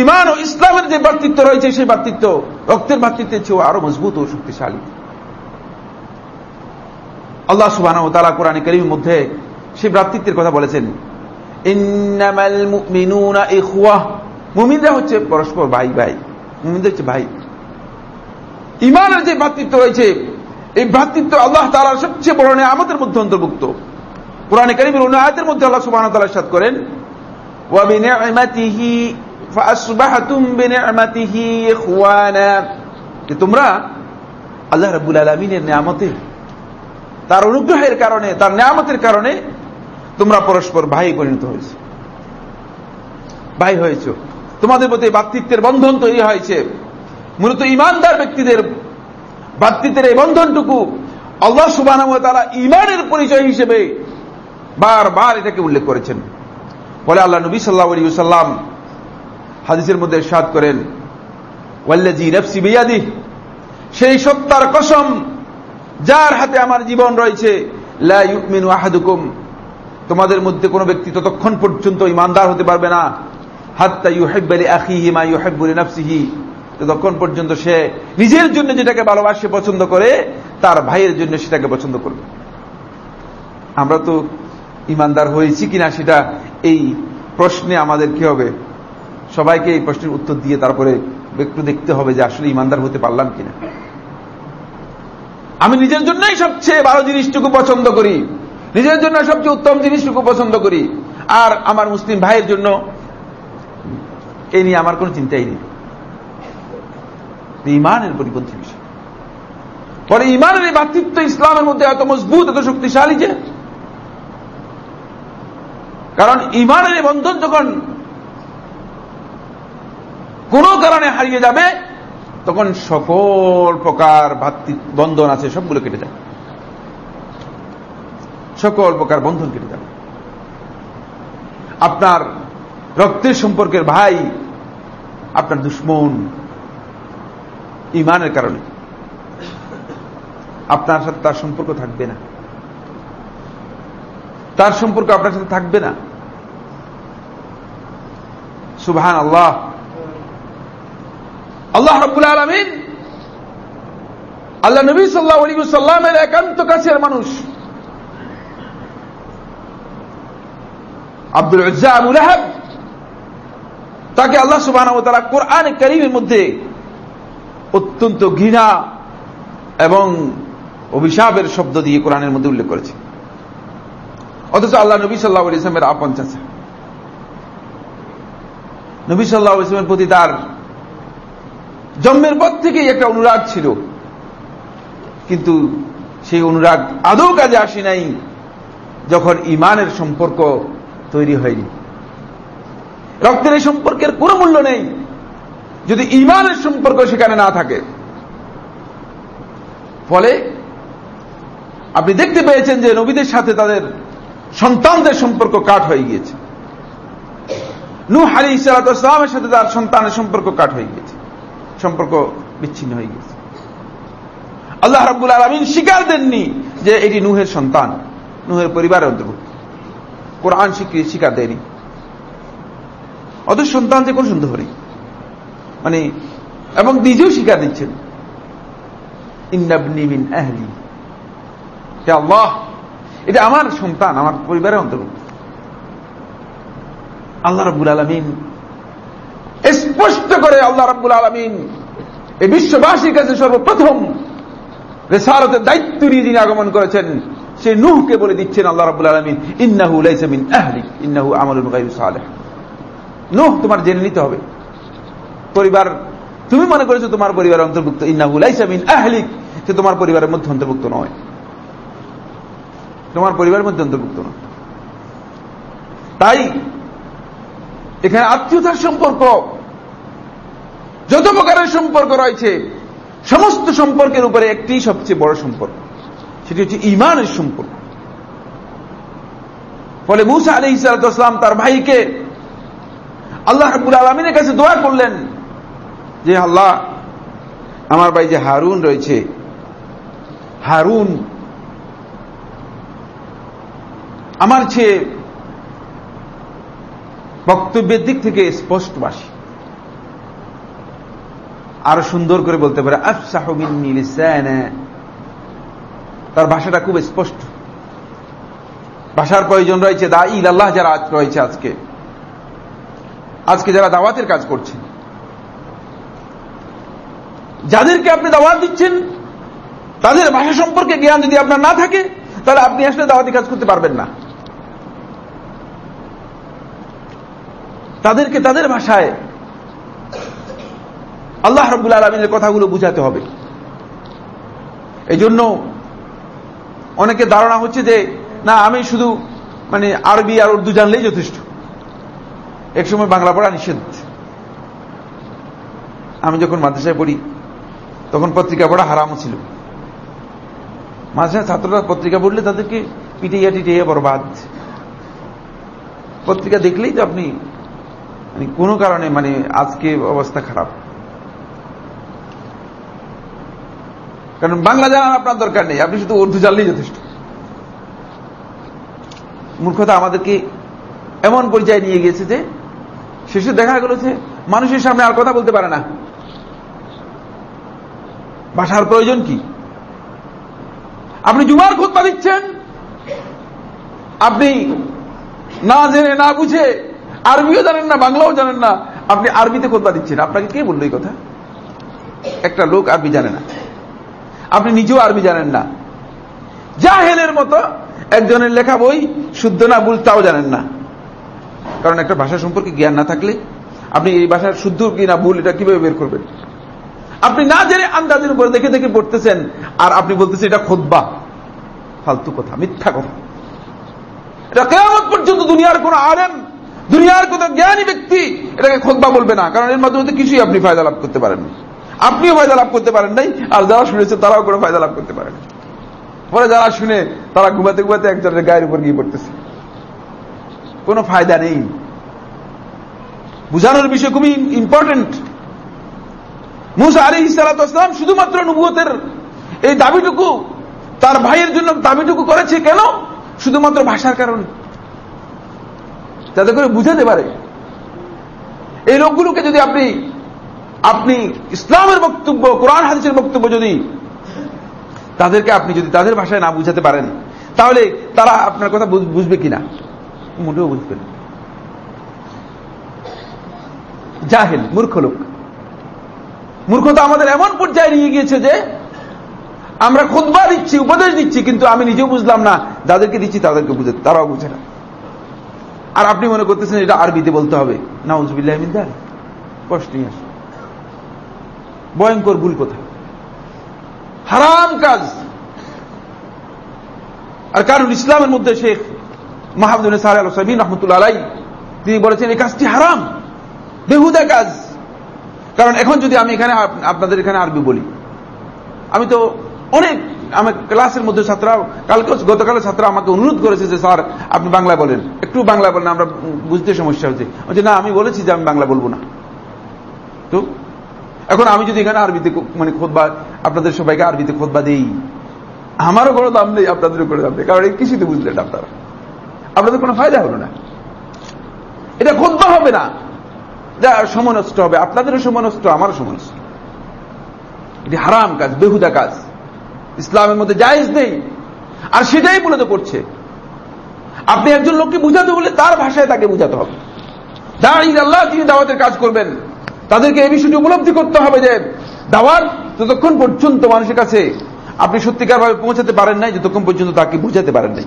ইমান ও ইসলামের যে ভাতৃত্ব রয়েছে, সেই ভাতৃত্ব রক্তের ভাতৃত্বের চেয়েও আরও মজবুত ও শক্তিশালী। আল্লাহ সুবাহ তালা কোরআন করিমের মধ্যে সেই ভ্রাতৃত্বের কথা বলেছেন মুমিনরা হচ্ছে পরস্পর ভাই ভাই মুমিনদের হচ্ছে ভাই। ইমানের যে ভ্রাতৃত্ব রয়েছে এই ভ্রাতৃত্ব আল্লাহ তালার সবচেয়ে বড় আমাদের মধ্যে অন্তর্ভুক্ত। কোরআনে কারিমের অন্য আয়তের মধ্যে আল্লাহ সুবাহ তালার সাথ করেন তোমরা আল্লাহ রাবুল আলমিনের নিয়ামতে, তার অনুগ্রহের কারণে, তার নিয়ামতের কারণে তোমরা পরস্পর ভাই পরিণত হয়েছ। ভাই হয়েছ। তোমাদের প্রতি ভাতৃত্বের বন্ধন তৈরি হয়েছে। মূলত ইমানদার ব্যক্তিদের ভাতৃত্বের এই বন্ধনটুকু আল্লাহ সুবাহ তারা ইমানের পরিচয় হিসেবে বারবার এটাকে উল্লেখ করেছেন। বলে আল্লাহ নবী সাল্লাহ আলী সাল্লাম হাদিসের মধ্যে সাদ করেন ওয়াল্লাজি নফসি বিয়াদি সেই সত্তার কসম যার হাতে আমার জীবন রয়েছে, লা আহাদুকুম তোমাদের মধ্যে কোনো ব্যক্তি ততক্ষণ পর্যন্ত ইমানদার হতে পারবে না, হাত্তা ইউহেব্বালি আখিহি মা ইউহেব্বুলি নাফসিহি ততক্ষণ পর্যন্ত সে নিজের জন্য যেটাকে ভালোবাসে, পছন্দ করে, তার ভাইয়ের জন্য সেটাকে পছন্দ করবে। আমরা তো ইমানদার হয়েছি কিনা সেটা এই প্রশ্নে আমাদের কি হবে? সবাইকে এই প্রশ্নের উত্তর দিয়ে তারপরে একটু দেখতে হবে যে আসলে ইমানদার হতে পারলাম কিনা। আমি নিজের জন্যই সবচেয়ে ভালো জিনিসটুকু পছন্দ করি। নিজের জন্য সবচেয়ে উত্তম জিনিসটুকু পছন্দ করি। আর আমার মুসলিম ভাইয়ের জন্য এই নিয়ে আমার কোন চিন্তাই নেই। ইমানের পরিপন্থী বিষয়। পরে ইমানের এই ভাতৃত্ব ইসলামের মধ্যে এত মজবুত, এত শক্তিশালী যে, কারণ ইমানের এই বন্ধন যখন কোন কারণে হারিয়ে যাবে, তখন সকল প্রকার বন্ধন আছে, সবগুলো কেটে যাবে সকল প্রকার বন্ধন কেটে যাবে। আপনার রক্তের সম্পর্কের ভাই, আপনার দুশ্মন ইমানের কারণে। আপনার সাথে তার সম্পর্ক থাকবে না। তার সম্পর্ক আপনার সাথে থাকবে না। সুবহান আল্লাহ আল্লাহ রব্বুল আলমিন আল্লাহ নবী সাল্লাহ সাল্লামের একান্ত কাছের মানুষ। আব্দুল ইজ্জা আবুল তাকে আল্লাহ সুবাহ তারা কোরআন করিমের মধ্যে অত্যন্ত ঘৃণা এবং অভিশাপের শব্দ দিয়ে কোরআনের মধ্যে উল্লেখ করেছে। অথচ আল্লাহ নবী সাল্লাহ ইসলামের আপন চাচা। নবী সাল্লাহ ইসলামের প্রতি তার জন্মের পর থেকেই একটা অনুরাগ ছিল। কিন্তু সেই অনুরাগ আদৌ কাজে আসে নাই যখন ইমানের সম্পর্ক তৈরি হয়নি। রক্তের এই সম্পর্কের কোনো মূল্য নেই। যদি ইমানের সম্পর্ক সেখানে না থাকে। ফলে আপনি দেখতে পেয়েছেন যে নবীদের সাথে তাদের সন্তানদের সম্পর্ক কাট হয়ে গিয়েছে। নু আলী ইসালাতামের সাথে তার সন্তানের সম্পর্ক কাট হয়ে গিয়েছে। সম্পর্ক বিচ্ছিন্ন হয়ে গেছে আল্লাহ রাব্বুল আলমিন স্বীকার দেননি যে এটি নুহের সন্তান, নুহের পরিবারের অন্তর্ভুক্ত। কোরআন স্বীকার দেয়নি। অত সন্তান যে কোন সন্দেহ নেই মানে এবং নিজেও স্বীকার দিচ্ছেন। আল্লাহ, এটা আমার সন্তান, আমার পরিবারের অন্তর্ভুক্ত। আল্লাহ রাব্বুল আলমিন স্পষ্ট করে, আল্লাহ রাব্বুল আলমিন এই বিশ্ববাসীর কাছে সর্বপ্রথম রেসারতের দায়িত্ব নিয়ে যিনি আগমন করেছেন, সে নুহকে বলে দিচ্ছেন আল্লাহ রাব্বুল আলমিন, ইন্নাহু লাইসা মিন আহলি, ইন্নাহু সালেহ। নুহ তোমার জেনে নিতে হবে। পরিবার, তুমি মনে করেছ তোমার পরিবারের অন্তর্ভুক্ত, ইন্নাহু লাইসা মিন আহলিক, সে তোমার পরিবারের মধ্যে অন্তর্ভুক্ত নয়। তোমার পরিবারের মধ্যে অন্তর্ভুক্ত নয়। তাই, এখানে আত্মীয়তার সম্পর্ক, যত প্রকারের সম্পর্ক রয়েছে, সমস্ত সম্পর্কের উপরে একটি সবচেয়ে বড় সম্পর্ক, সেটি হচ্ছে ইমানের সম্পর্ক। ফলে মুসা আলী ইসালাতাম তার ভাইকে আল্লাহ রাবুল আলমিনের কাছে দোয়া করলেন যে আল্লাহ, আমার ভাই যে হারুন রয়েছে, হারুন আমার চেয়ে বক্তব্যের দিক থেকে স্পষ্টবাসী। আরও সুন্দর করে বলতে পারে তার ভাষাটা খুব স্পষ্ট। ভাষার প্রয়োজন রয়েছে, দা ইল আল্লাহ যারা রয়েছে আজকে। আজকে যারা দাওয়াতের কাজ করছেন। যাদেরকে আপনি দাওয়াত দিচ্ছেন, তাদের ভাষা সম্পর্কে জ্ঞান যদি আপনার না থাকে, তাহলে আপনি আসলে দাওয়াতি কাজ করতে পারবেন না। তাদেরকে তাদের ভাষায় আল্লাহ রব্বুল আলমিনের কথাগুলো বুঝাতে হবে। এই জন্য অনেকে ধারণা হচ্ছে যে, না, আমি শুধু মানে আরবি আর উর্দু জানলেই যথেষ্ট। এক সময় বাংলা পড়া নিষেধ। আমি যখন মাদ্রাসায় পড়ি তখন পত্রিকা পড়া হারামও ছিল। মাদ্রাসায় ছাত্ররা পত্রিকা পড়লে তাদেরকে পিটিয়া টিটিয়া বরবাদ। পত্রিকা দেখলেই তো আপনি মানে কোনো কারণে মানে আজকে অবস্থা খারাপ। কারণ বাংলা জানার আপনার দরকার নেই, আপনি শুধু উর্দু জানলেই যথেষ্ট। মূর্খতা আমাদেরকে এমন পর্যায়ে নিয়ে গিয়েছে যে, শেষে দেখা গেল যে মানুষের সামনে আর কথা বলতে পারে না। ভাষার প্রয়োজন কি? আপনি জুমার খোঁজবা দিচ্ছেন? আপনি না জেনে, না বুঝে আরবিও জানেন না, বাংলাও জানেন না, আপনি আরবিতে খোঁজবা দিচ্ছেন। আপনাকে কে বলল এই কথা? একটা লোক আরবি জানে না। আপনি নিজেও আরবি জানেন না। যা জাহেলের মতো একজনের লেখা বই শুদ্ধ না ভুল তাও জানেন না। কারণ একটা ভাষা সম্পর্কে জ্ঞান না থাকলে আপনি এই ভাষার শুদ্ধ কি না ভুল, এটা কীভাবে বের করবেন? আপনি না জেনে আন্দাজের উপরে দেখে দেখে পড়তেছেন, আর আপনি বলতেছেন এটা খোদবা ফালতু কথা, মিথ্যা কথা। এটা কেমন পর্যন্ত দুনিয়ার কোন আরেম দুনিয়ার কোন জ্ঞানী ব্যক্তি এটাকে খোদবা বলবে না, কারণ এর মাধ্যমে কিছুই আপনি ফায়দা লাভ করতে পারেন আপনিও ফায়দা লাভ করতে পারেন নাই, আর যারা শুনেছে তারাও কোনো ফায়দা লাভ করতে পারেন পরে যারা শুনে, তারা ঘুমাতে ঘুমাতে একজনের গায়ের উপর গিয়ে পড়তেছে। কোনো ফায়দা নেই। বুঝানোর বিষয় খুবই ইম্পর্টেন্ট মুসা আলী ইসালাতাম শুধুমাত্র নবুয়তের এই দাবিটুকু, তার ভাইয়ের জন্য দাবিটুকু করেছে কেন? শুধুমাত্র ভাষার কারণে। যাতে করে বুঝাতে পারে। এই লোকগুলোকে যদি আপনি আপনি ইসলামের বক্তব্য, কোরআন হাদিসের বক্তব্য যদি তাদেরকে আপনি যদি তাদের ভাষায় না বুঝাতে পারেন, তাহলে তারা আপনার কথা বুঝবে কিনা? মোটেও বুঝবে না। জাহেল, মূর্খ লোক। মূর্খতা আমাদের এমন পর্যায়ে নিয়ে গিয়েছে যে আমরা খুদবা দিচ্ছি, উপদেশ দিচ্ছি, কিন্তু আমি নিজেও বুঝলাম না, যাদেরকে দিচ্ছি তাদেরকে বুঝে, তারাও বুঝে না। আর আপনি মনে করতেছেন এটা আরবিতে বলতে হবে না উজবিল্লাহ মিন্দার কষ্ট নিয়ে আসে ভয়ঙ্কর ভুল কথা। হারাম কাজ। আর কারণ ইসলামের মধ্যে শেখ মাহমুদ সাহেব রহমতুল্লাহ আলাই তিনি বলেছেন এই কাজটি হারাম। বেহুদা কাজ। কারণ এখন যদি আমি এখানে আপনাদের এখানে আরবি বলি, আমি তো অনেক আমার ক্লাসের মধ্যে ছাত্ররা, কালকে গতকালের ছাত্র আমাকে অনুরোধ করেছে যে, স্যার, আপনি বাংলা বলেন। একটু বাংলা বলেন, আমরা বুঝতে সমস্যা হচ্ছে। বলছে, না, আমি বলেছি যে, আমি বাংলা বলব না। তো, এখন আমি যদি এখানে আরবিতে মানে খোদবা, আপনাদের সবাইকে আরবিতে খোদবা দেই, আমারও কোনো দাম নেই আপনাদেরও কোনো দাম নেই, কারণ এই কিছুতে বুঝলেন আপনারা। আপনাদের কোনো ফায়দা হলো না। এটা খোদবা হবে না। সমনষ্ট হবে, আপনাদেরও সমনষ্ট, আমারও সমনষ্ট। এটি হারাম কাজ, বেহুদা কাজ। ইসলামের মধ্যে জায়েজ নেই। আর সেটাই মূলত করছে। আপনি একজন লোককে বুঝাতে বলে তার ভাষায় তাকে বুঝাতে হবে। দাঁড়িয়ে আল্লাহ তিনি দাওয়াতের কাজ করবেন, তাদেরকে এই বিষয়টি উপলব্ধি করতে হবে যে, দাওয়াত যতক্ষণ পর্যন্ত মানুষের কাছে আপনি সত্যিকার ভাবে পৌঁছাতে পারেন নাই, যতক্ষণ পর্যন্ত তাকে বুঝাতে পারেন নাই।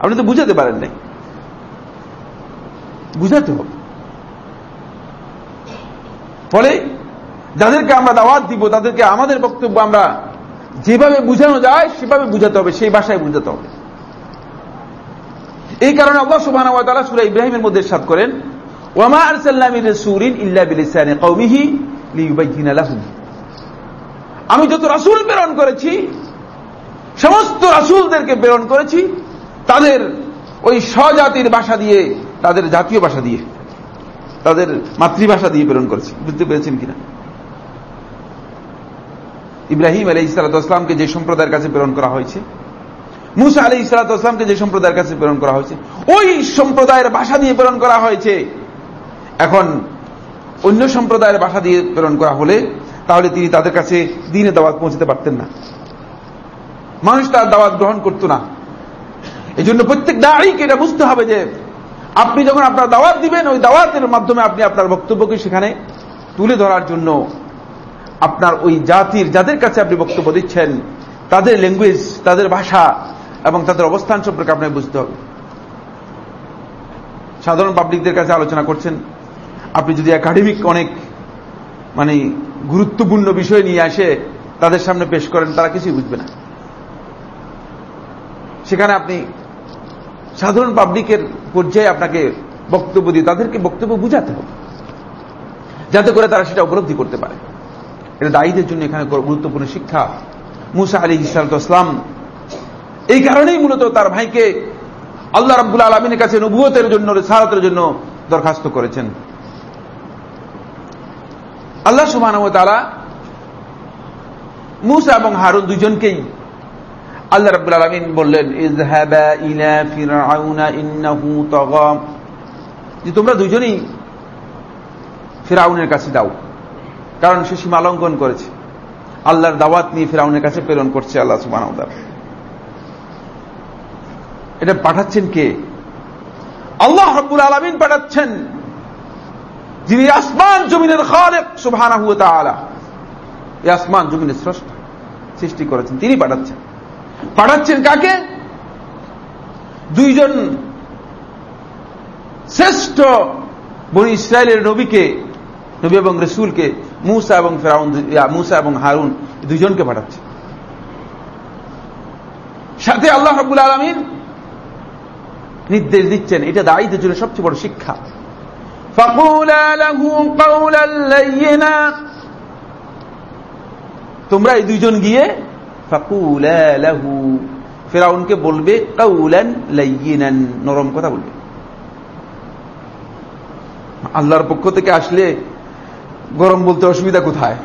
আপনি তো বুঝাতে পারেন নাই। বুঝাতে হবে। ফলে যাদেরকে আমরা দাওয়াত দিব, তাদেরকে আমাদের বক্তব্য আমরা যেভাবে বুঝানো যায়, সেভাবে বুঝাতে হবে, সেই ভাষায় বুঝাতে হবে। এই কারণে আল্লাহ তাআলা সূরা ইব্রাহিমের মধ্যে ইরশাদ করেন, ওয়ামা আরসালনা মির রাসূলিন ইল্লা লাহুম। আমি যত রাসূল প্রেরণ করেছি, সমস্ত রাসূলদেরকে প্রেরণ করেছি, তাদের ওই স্বজাতির ভাষা দিয়ে, তাদের জাতীয় ভাষা দিয়ে। তাদের মাতৃভাষা দিয়ে প্রেরণ করেছি। বুঝতে পেরেছেন কিনা? ইব্রাহিম আলী ইসালাতামকে যে সম্প্রদায়ের কাছে প্রেরণ করা হয়েছে, মুসা আলী ইসালাতামকে যে সম্প্রদায়ের কাছে প্রেরণ করা হয়েছে, ওই সম্প্রদায়ের ভাষা দিয়ে প্রেরণ করা হয়েছে। এখন অন্য সম্প্রদায়ের ভাষা দিয়ে প্রেরণ করা হলে তাহলে তিনি তাদের কাছে দিনে দাওয়াত পৌঁছতে পারতেন না। মানুষ তার দাওয়াত গ্রহণ করত না। এই জন্য প্রত্যেক দাঁড়িকে এটা বুঝতে হবে যে আপনি যখন আপনার দাওয়াত দিবেন, ওই দাওয়াতের মাধ্যমে আপনি আপনার বক্তব্যকে সেখানে তুলে ধরার জন্য আপনার ওই জাতির, যাদের কাছে আপনি বক্তব্য দিচ্ছেন, তাদের ল্যাঙ্গুয়েজ তাদের ভাষা এবং তাদের অবস্থান সম্পর্কে আপনাকে বুঝতে হবে। সাধারণ পাবলিকদের কাছে আলোচনা করছেন, আপনি যদি একাডেমিক অনেক মানে গুরুত্বপূর্ণ বিষয় নিয়ে আসে, তাদের সামনে পেশ করেন, তারা কিছুই বুঝবে না। সেখানে আপনি সাধারণ পাবলিকের পর্যায়ে আপনাকে বক্তব্য দিয়ে, তাদেরকে বক্তব্য বুঝাতে হবে। যাতে করে তারা সেটা উপলব্ধি করতে পারে। এটা দায়ীদের জন্য এখানে গুরুত্বপূর্ণ শিক্ষা। মুসা আলী ইসলাম এই কারণেই মূলত তার ভাইকে আল্লাহ রাব্বুল আলমিনের কাছে নবুয়তের জন্য সারাতের জন্য দরখাস্ত করেছেন। আল্লাহ সুবাহ মুসা এবং হারুন দুজনকেই আল্লাহ রাব্বুল আলামিন বললেন, ইযহাবা ইলা ফিরআউনা ইন্নাহু তাগা যে তোমরা দুজনেই ফিরাউনের কাছে দাও কারণ সে সীমা লঙ্ঘন করেছে। আল্লাহর দাওয়াত নিয়ে ফিরাউনের কাছে প্রেরণ করছে আল্লাহ সুবহানাহু এটা পাঠাচ্ছেন কে? আল্লাহ রাব্বুল আলামিন পাঠাচ্ছেন, যিনি আসমান জমিনের খালেক এই আসমান জমিনের স্রষ্টা সৃষ্টি করেছেন, তিনি পাঠাচ্ছেন। পাঠাচ্ছেন কাকে? দুইজন শ্রেষ্ঠ বনি ইসরায়েলের নবীকে, নবী এবং রসুলকে, মুসা এবং ফেরাউন মুসা এবং হারুন দুইজনকে পাঠাচ্ছে। সাথে আল্লাহ রবুল আলমিন নির্দেশ দিচ্ছেন, এটা দায়িত্বের জন্য সবচেয়ে বড় শিক্ষা। তোমরা এই দুইজন গিয়ে ফাকুলাহু ফেরাউনকে বলবে নরম কথা বলবে। আল্লাহর পক্ষ থেকে আসলে গরম বলতে অসুবিধা কোথায়?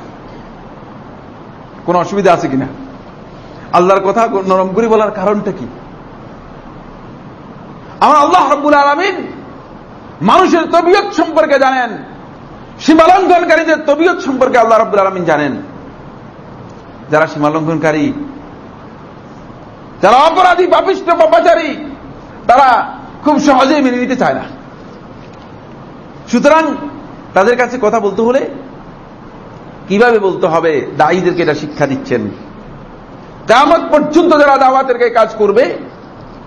কোন অসুবিধা আছে কিনা? আল্লাহর কথা নরম করে বলার কারণটা কি? আমার আল্লাহ রব্বুল আলমিন মানুষের তবিয়ত সম্পর্কে জানেন, সীমালঙ্ঘনকারীদের তবিয়ত সম্পর্কে আল্লাহ রব্বুল আলমিন জানেন। যারা সীমালঙ্ঘনকারী, যারা অপরাধী পাপিষ্ট পাপাচারী তারা খুব সহজেই মেনে নিতে চায় না। সুতরাং তাদের কাছে কথা বলতে হলে কীভাবে বলতে হবে, দায়ীদেরকে এটা শিক্ষা দিচ্ছেন? কামত পর্যন্ত যারা দাওয়াতেরকে কাজ করবে,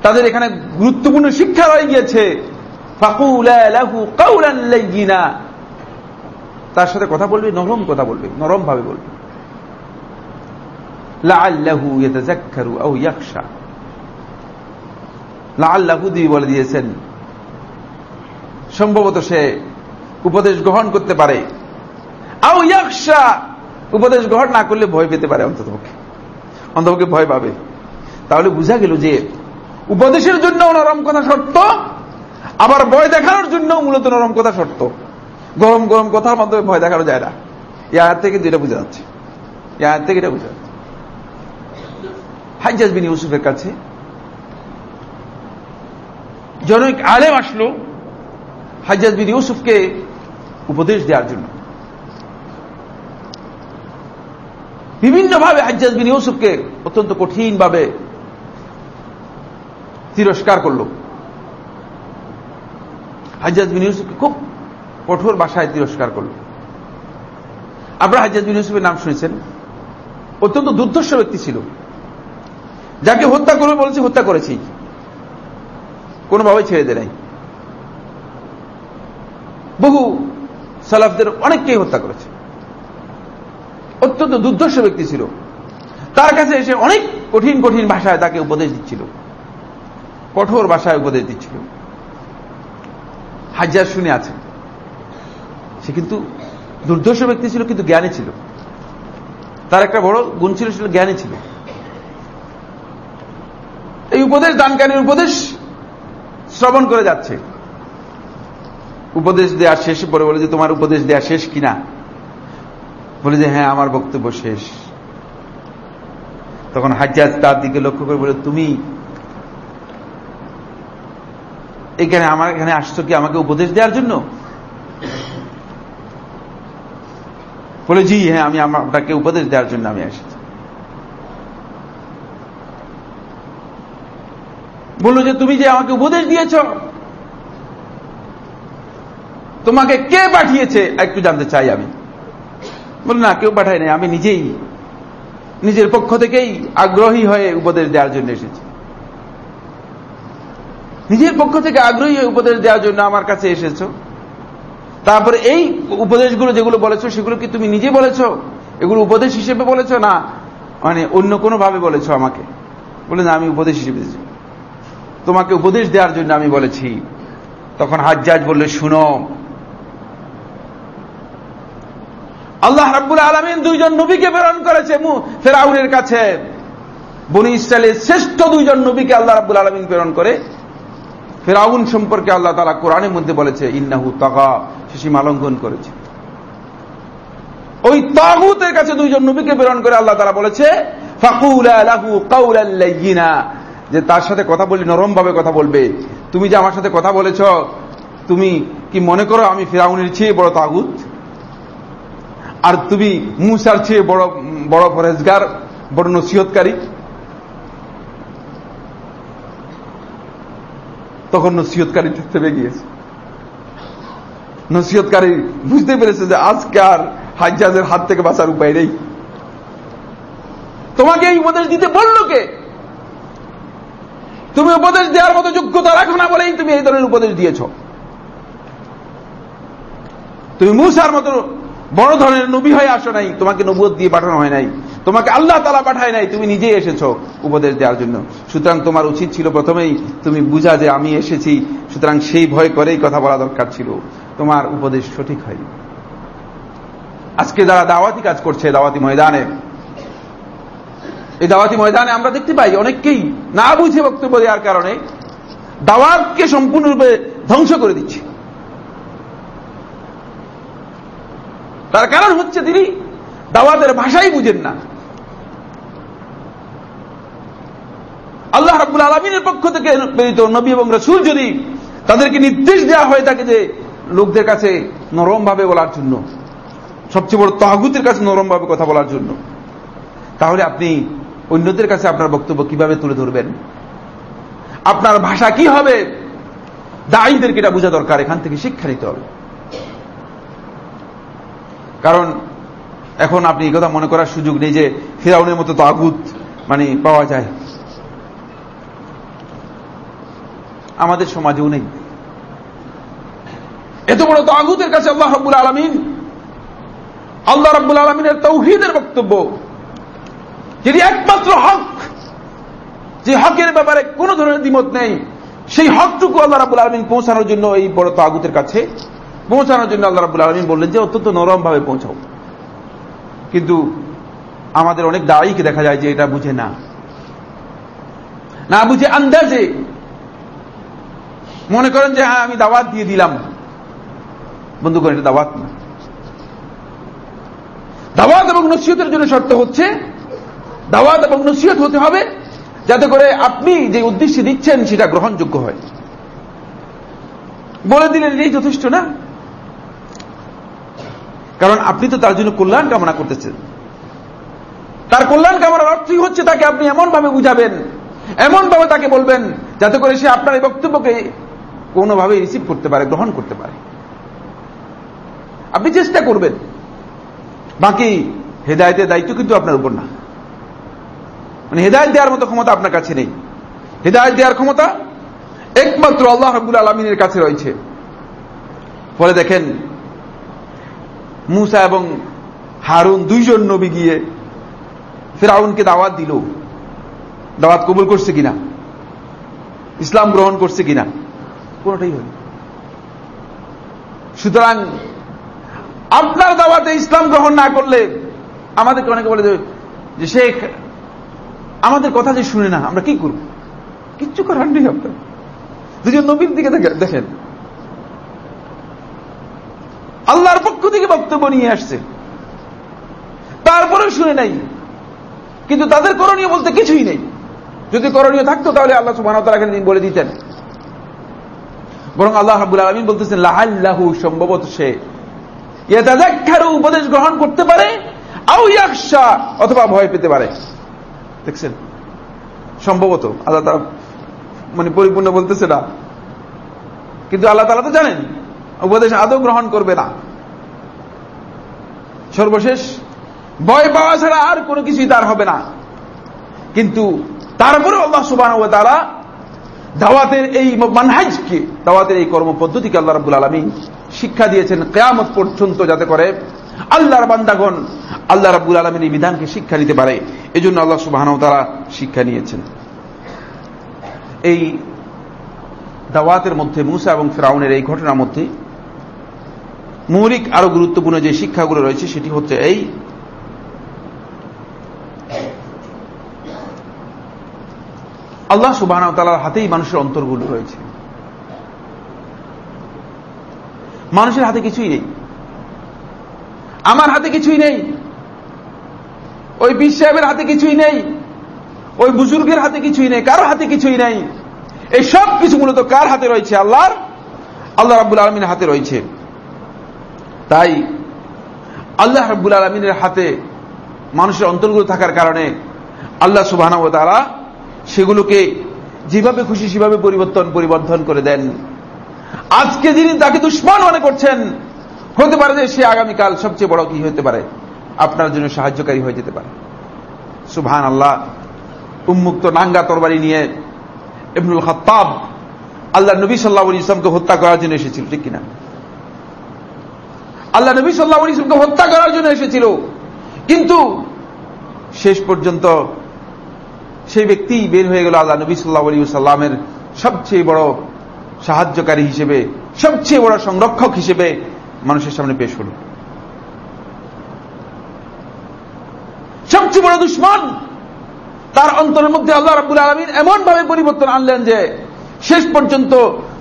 তাদের এখানে গুরুত্বপূর্ণ শিক্ষা রয়ে গিয়েছে। তার সাথে কথা বলবে, নরম কথা বলবে নরম ভাবে বলবে। লাআল্লাহু ইয়াতাযাক্কারু আও ইয়াখশা। লাআল্লাহু দিয়ে বলে দিয়েছেন, সম্ভবত সে উপদেশ গ্রহণ করতে পারে। আও উপদেশ গ্রহণ না করলে ভয় পেতে পারে অন্ততপক্ষে। অন্তপক্ষে ভয় পাবে। তাহলে বোঝা গেল যে উপদেশের জন্য নরম কথা শর্ত, আবার ভয় দেখানোর জন্য মূলত নরম কথা শর্ত। গরম গরম কথার মাধ্যমে ভয় দেখানো যায় না। ইয়ার থেকে যেটা বোঝা যাচ্ছে। ইয়ার থেকে এটা বোঝা যাচ্ছে। হাইজাজ বিন ইউসুফের কাছে। জনৈক আলেম আসলো হাইজাজ বিন ইউসুফকে উপদেশ দেওয়ার জন্য। বিভিন্নভাবে হাজ্জাজ বিন ইউসুফকে অত্যন্ত কঠিনভাবে তিরস্কার করল। হাজ্জাজ বিন ইউসুফকে খুব কঠোর ভাষায় তিরস্কার করল। আপনারা হাজ্জাজ বিন ইউসুফের নাম শুনেছেন। অত্যন্ত দুর্ধর্ষ ব্যক্তি ছিল। যাকে হত্যা করবে বলেছে, হত্যা করেছি। কোনোভাবে ছেড়ে দেয় নাই। বহু সালাফদের অনেককেই হত্যা করেছে। অত্যন্ত দুর্ধর্ষ ব্যক্তি ছিল। তার কাছে এসে অনেক কঠিন কঠিন ভাষায় তাকে উপদেশ দিচ্ছিল। কঠোর ভাষায় উপদেশ দিচ্ছিল। হাজার শুনে আছে। সে কিন্তু দুর্ধর্ষ ব্যক্তি ছিল, কিন্তু জ্ঞানী ছিল। তার একটা বড় গুণ ছিল ছিল জ্ঞানী ছিল। এই উপদেশ, দানকারীর উপদেশ শ্রবণ করে যাচ্ছে। উপদেশ দেওয়া শেষ, পরে বলে যে, তোমার উপদেশ দেওয়া শেষ কিনা বলে যে হ্যাঁ আমার বক্তব্য শেষ। তখন হাজ্জাজ তার দিকে লক্ষ্য করে বলে, তুমি এখানে আমার, এখানে আসছো কি আমাকে উপদেশ দেওয়ার জন্য? বলে, জি হ্যাঁ আমি আপনাকে উপদেশ দেওয়ার জন্য আমি এসেছি বলল যে, তুমি যে আমাকে উপদেশ দিয়েছ, তোমাকে কে পাঠিয়েছে? একটু জানতে চাই আমি। বল না, কেউ পাঠায় নাই, আমি নিজেই, নিজের পক্ষ থেকেই আগ্রহী হয়ে উপদেশ দেওয়ার জন্য এসেছি। নিজের পক্ষ থেকে আগ্রহী হয়ে উপদেশ দেওয়ার জন্য আমার কাছে এসেছ। তারপরে এই উপদেশগুলো যেগুলো বলেছ, সেগুলো কি তুমি নিজে বলেছ? এগুলো উপদেশ হিসেবে বলেছ? না মানে অন্য কোনো ভাবে বলেছ আমাকে? বলে না, আমি উপদেশ হিসেবে তোমাকে উপদেশ দেওয়ার জন্য আমি বলেছি। তখন হাজ্জাজ বললে, শুনো। আল্লাহ রাব্বুল আলমিন দুইজন নবীকে প্রেরণ করেছে ফেরাউনের কাছে। বনি ইসরায়েলের শ্রেষ্ঠ দুইজন নবীকে আল্লাহ রাব্বুল আলমিন প্রেরণ করে। ফেরাউন সম্পর্কে আল্লাহ তালা কোরআনের মধ্যে বলেছে, ইন্নাহু তাকা সে সীমা লঙ্ঘন করেছে। ওই তাগুতের কাছে দুইজন নবীকে প্রেরণ করে আল্লাহ তারা বলেছে যে তার সাথে কথা বলি নরম ভাবে কথা বলবে। তুমি যে আমার সাথে কথা বলেছ, তুমি কি মনে করো আমি ফেরাউনের চেয়ে বড় তাগুত? আর তুমি মুসার চেয়ে বড় বড় ফরেজগার বড় নসিহতকারী? তখন নসিহতকারী থেমে গিয়েছে নসিহতকারী বুঝতে পেরেছে যে আজকে আর হাজ্জাজের হাত থেকে বাঁচার উপায় নেই। তোমাকে এই উপদেশ দিতে বলল কে? তুমি উপদেশ দেওয়ার মতো যোগ্যতা রাখো না বলেই তুমি এই ধরনের উপদেশ দিয়েছ। তুমি মুসার মতো বড় ধরনের নবী হয়ে আসো নাই, তোমাকে নবুয় দিয়ে পাঠানো হয় নাই, তোমাকে আল্লাহ তালা পাঠায় নাই, তুমি নিজেই এসেছ উপদেশ দেওয়ার জন্য। সুতরাং তোমার উচিত ছিল প্রথমেই তুমি বুঝা যে আমি এসেছি, সুতরাং সেই ভয় করেই কথা বলা দরকার ছিল। তোমার উপদেশ সঠিক হয়নি। আজকে যারা দাওয়াতি কাজ করছে, দাওয়াতি ময়দানে এই দাওয়াতি ময়দানে আমরা দেখতে পাই অনেককেই না বুঝে বক্তব্য দেওয়ার কারণে দাওয়াতকে সম্পূর্ণরূপে ধ্বংস করে দিচ্ছে। তার কারণ হচ্ছে তিনি দাওয়াতের ভাষাই বুঝেন না। আল্লাহ রাবুল আলমিনের পক্ষ থেকে প্রেরিত নবী এবং রসুল যদি তাদেরকে নির্দেশ দেওয়া হয়ে থাকে যে লোকদের কাছে নরম ভাবে বলার জন্য, সবচেয়ে বড় তহগুতের কাছে নরম ভাবে কথা বলার জন্য, তাহলে আপনি অন্যদের কাছে আপনার বক্তব্য কীভাবে তুলে ধরবেন? আপনার ভাষা কি হবে? দায়ীদেরকে এটা বোঝা দরকার, এখান থেকে শিক্ষা নিতে হবে। কারণ এখন আপনি কথা মনে করার সুযোগ নেই যে ফিরাউনের মতো তাগুত মানে পাওয়া যায়। আমাদের সমাজেও নেই। এত বড় তাগুতের কাছে আল্লাহ রব্বুল আলমিন, আল্লাহ রব্বুল আলমিনের তৌহিদের বক্তব্য। যেটি একমাত্র হক, যে হকের ব্যাপারে কোন ধরনের দ্বিমত নেই, সেই হকটুকু আল্লাহ রাবুল আলমিন পৌঁছানোর জন্য এই বড় তাগুতের কাছে, পৌঁছানোর জন্য আল্লাহ রাবুল আলমিন বললেন যে অত্যন্ত নরম ভাবে পৌঁছাও। কিন্তু আমাদের অনেক দায়ীকে দেখা যায় যে এটা বুঝে না। না বুঝে আন্দাজে। মনে করেন যে হ্যাঁ আমি দাওয়াত দিয়ে দিলাম। বন্ধু করেন এটা দাওয়াত না। দাওয়াত এবং নসিহতের জন্য শর্ত হচ্ছে দাওয়াত এবং নসিহত হতে হবে যাতে করে আপনি যে উদ্দেশ্যে দিচ্ছেন সেটা গ্রহণযোগ্য হয়। বলে দিলেন, এই যথেষ্ট না? কারণ আপনি তো তার জন্য কল্যাণ কামনা করতেছেন। তার কল্যাণ কামনার অর্থই হচ্ছে তাকে আপনি এমন ভাবে বুঝাবেন এমন ভাবে তাকে বলবেন, যাতে করে সে আপনার এই বক্তব্যকে কোনোভাবে রিসিভ করতে পারে, গ্রহণ করতে পারে। আপনি চেষ্টা করবেন। বাকি হেদায়তের দায়িত্ব কিন্তু আপনার উপর না। মানে হেদায়ত দেওয়ার মতো ক্ষমতা আপনার কাছে নেই। হেদায়ত দেওয়ার ক্ষমতা একমাত্র আল্লাহ রবুল আলমিনের কাছে রয়েছে। ফলে দেখেন, মুসা এবং হারুন দুইজন নবী গিয়ে ফেরাউনকে দাওয়াত দিল। দাওয়াত কবুল করছে কিনা? ইসলাম গ্রহণ করছে কিনা? কোনটাই হল সুতরাং আপনার দাওয়াতে ইসলাম গ্রহণ না করলে আমাদেরকে অনেকে বলে যে শেখ আমাদের কথা যে শুনে না, আমরা কি করব? কিচ্ছু করার নেই আপনার। দুজন নবীর দিকে দেখেন। আল্লাহর পক্ষ থেকে বক্তব্য নিয়ে আসছে। তারপরেও শুনে নাই। কিন্তু তাদের করণীয় বলতে কিছুই নেই। যদি করণীয় থাকতো তাহলে আল্লাহ সুবাহ বলে দিতেন। বরং আল্লাহ হাবুল আলমিন বলতেছেন লাহাল্লাহু সম্ভবত সে। উপদেশ গ্রহণ করতে পারে অথবা ভয় পেতে পারে। দেখছেন? সম্ভবত আল্লাহ তারা মানে পরিপূর্ণ বলতেছে না। কিন্তু আল্লাহ তালা তো জানেন, উপদেশ আদৌ গ্রহণ করবে না। সর্বশেষ, ভয় পাওয়া ছাড়া আর কোনো কিছুই তার হবে না। কিন্তু তারপরে আল্লাহ সুবাহ তারা দাওয়াতের এই মানহাজকে, দাওয়াতের এই কর্ম পদ্ধতিকে আল্লাহ রাবুল আলমী শিক্ষা দিয়েছেন কেয়ামত পর্যন্ত যাতে করে আল্লাহর বান্দাগণ, আল্লাহ রাবুল আলমীর এই বিধানকে শিক্ষা নিতে পারে। এই জন্য আল্লাহ সুবাহ তারা শিক্ষা নিয়েছেন। এই দাওয়াতের মধ্যে মুসা এবং ফেরাউনের এই ঘটনার মধ্যে মৌলিক আরও গুরুত্বপূর্ণ যে শিক্ষাগুলো রয়েছে, সেটি হচ্ছে এই আল্লাহ সুবাহ তালার হাতেই মানুষের অন্তরগুলো রয়েছে। মানুষের হাতে কিছুই নেই। আমার হাতে কিছুই নেই। ওই বিশ সাহেবের হাতে কিছুই নেই। ওই বুজুর্গের হাতে কিছুই নেই। কারও হাতে কিছুই নেই। এই সব কিছু মূলত কার হাতে রয়েছে? আল্লাহর? আল্লাহ রাব্বুল আলমিনের হাতে রয়েছে। তাই আল্লাহ রাব্বুল আলমিনের হাতে মানুষের অন্তরগুলো থাকার কারণে আল্লাহ সুবাহ তারা সেগুলোকে যেভাবে খুশি সেভাবে পরিবর্তন পরিবর্তন করে দেন। আজকে যিনি তাকে দুশ্মন মনে করছেন হতে পারে যে সে আগামীকাল সবচেয়ে বড় কি হতে পারে? আপনার জন্য সাহায্যকারী হয়ে যেতে পারে। সুবহান আল্লাহ উন্মুক্ত নাঙ্গা তরবারি নিয়ে ইবনুল খত্তাব আল্লাহ নবী সাল্লাহ ইসলামকে হত্যা করার জন্য এসেছিল, ঠিক কিনা? আল্লাহ নবী সাল্লাহ ইসলামকে হত্যা করার জন্য এসেছিল। কিন্তু শেষ পর্যন্ত সেই ব্যক্তি বের হয়ে গেল আল্লাহ নবী সাল্লাহ আলী সাল্লামের সবচেয়ে বড় সাহায্যকারী হিসেবে, সবচেয়ে বড় সংরক্ষক হিসেবে মানুষের সামনে পেশ হল। সবচেয়ে বড় দুশ্মন, তার অন্তরের মধ্যে আল্লাহ রাবুল আলমিন এমন ভাবে পরিবর্তন আনলেন যে, শেষ পর্যন্ত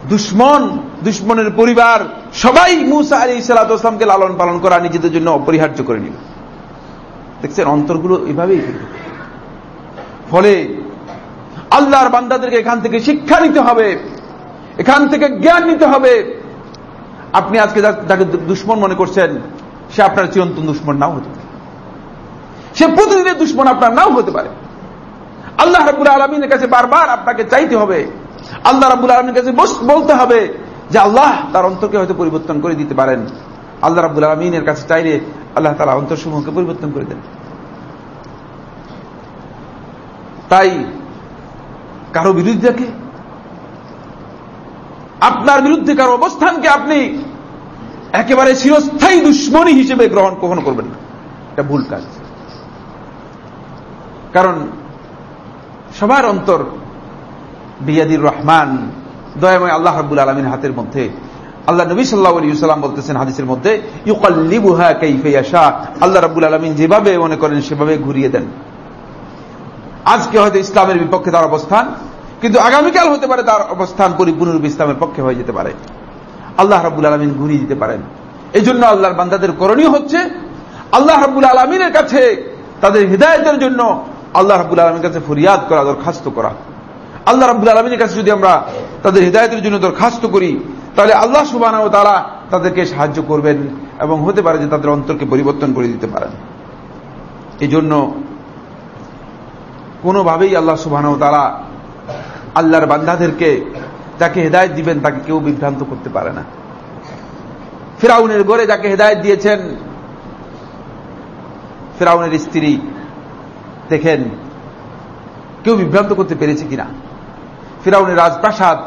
দুশ্মন, দুশ্মনের পরিবার সবাই মুসা আলী সালাতামকে লালন পালন করা নিজেদের জন্য অপরিহার্য করে নিল। দেখছেন, অন্তরগুলো এভাবেই ফলে আল্লাহর বান্দাদেরকে এখান থেকে শিক্ষা নিতে হবে, এখান থেকে জ্ঞান নিতে হবে আপনি আজকে যাকে দুশ্মন মনে করছেন, সে আপনার চিরন্তন দুশ্মন নাও হতে পারে। সে প্রতিদিনের দুশ্মন আপনার নাও হতে পারে। আল্লাহ রাবুল আলমিনের কাছে বারবার আপনাকে চাইতে হবে। আল্লাহ রাবুল আলমীর কাছে বলতে হবে যে, আল্লাহ তার অন্তরকে হয়তো পরিবর্তন করে দিতে পারেন। আল্লাহ রাবুল আলমিনের কাছে চাইলে আল্লাহ তালা অন্তরসমূহকে পরিবর্তন করে দেন। তাই কারও বিরুদ্ধে আপনার বিরুদ্ধে কারও অবস্থানকে আপনি একেবারে চিরস্থায়ী দুশ্মনী হিসেবে গ্রহণ কখনো করবেন না। এটা ভুল কাজ। কারণ সবার অন্তর বিয়াদির রহমান, দয়াময় আল্লাহ রাবুল আলমীর হাতের মধ্যে। আল্লাহ নবী সাল্লাহ আলী সাল্লাম বলতেছেন হাদিসের মধ্যে, ইউকাল্লিবুহা কাইফেয়াশা আল্লাহ রাবুল আলমিন যেভাবে মনে করেন সেভাবে ঘুরিয়ে দেন। আজকে হয়তো ইসলামের বিপক্ষে তার অবস্থান কিন্তু আগামীকাল হতে পারে তার অবস্থান পরিপূর্ণরূপে ইসলামের পক্ষে হয়ে যেতে পারে। আল্লাহ রাবুল আলমিন ঘুরিয়ে দিতে পারেন। এই জন্য আল্লাহর বান্দাদের করণীয় হচ্ছে আল্লাহ রাবুল আলমিনের কাছে তাদের হৃদায়তের জন্য আল্লাহ রাবুল আলমীর কাছে ফরিয়াদ করা, দরখাস্ত করা। আল্লাহ রাবুল আলমীর কাছে যদি আমরা তাদের হৃদায়তের জন্য দরখাস্ত করি, তাহলে আল্লাহ সুবাহ তারা তাদেরকে সাহায্য করবেন এবং হতে পারে যে তাদের অন্তরকে পরিবর্তন করে দিতে পারেন। এই জন্য কোনোভাবেই আল্লাহ সুবাহ তারা আল্লাহর বান্ধাদেরকে যাকে হেদায়ত দিবেন, তাকে কেউ বিভ্রান্ত করতে পারে না। ফেরাউনের গড়ে যাকে হেদায়ত দিয়েছেন, ফেরাউনের স্ত্রী, দেখেন, কেউ বিভ্রান্ত করতে পেরেছে কিনা? ফেরাউনের রাজপ্রাসাদ,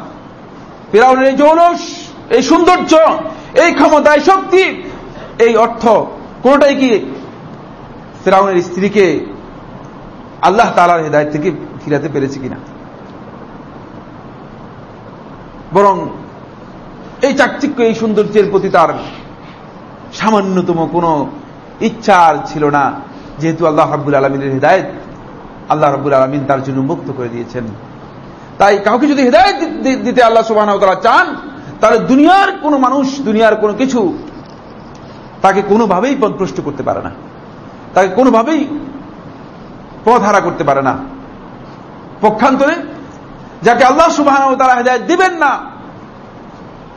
ফেরাউনের এই জৌলস, এই সৌন্দর্য, এই ক্ষমতা এই শক্তি, এই অর্থ কোনটাই কি? ফেরাউনের স্ত্রীকে আল্লাহ তালার হেদায়ত থেকে ফিরাতে পেরেছে কিনা? বরং এই চাকচিক্য, এই সৌন্দর্যের প্রতি তার সামান্যতম কোনো ইচ্ছা ছিল না। যেহেতু আল্লাহ রাব্বুল আলমিনের হৃদায়ত, আল্লাহ রাব্বুল আলমিন তার জন্য মুক্ত করে দিয়েছেন। তাই কাউকে যদি হৃদায়ত দিতে আল্লাহ সুবাহ তারা চান, তাহলে দুনিয়ার কোন মানুষ, দুনিয়ার কোনো কিছু তাকে কোনোভাবেই পদভ্রষ্ট করতে পারে না। তাকে কোনোভাবেই পথহারা করতে পারে না। পক্ষান্তরে যাকে আল্লাহ সুবাহ তারা হেদায়ত দিবেন না,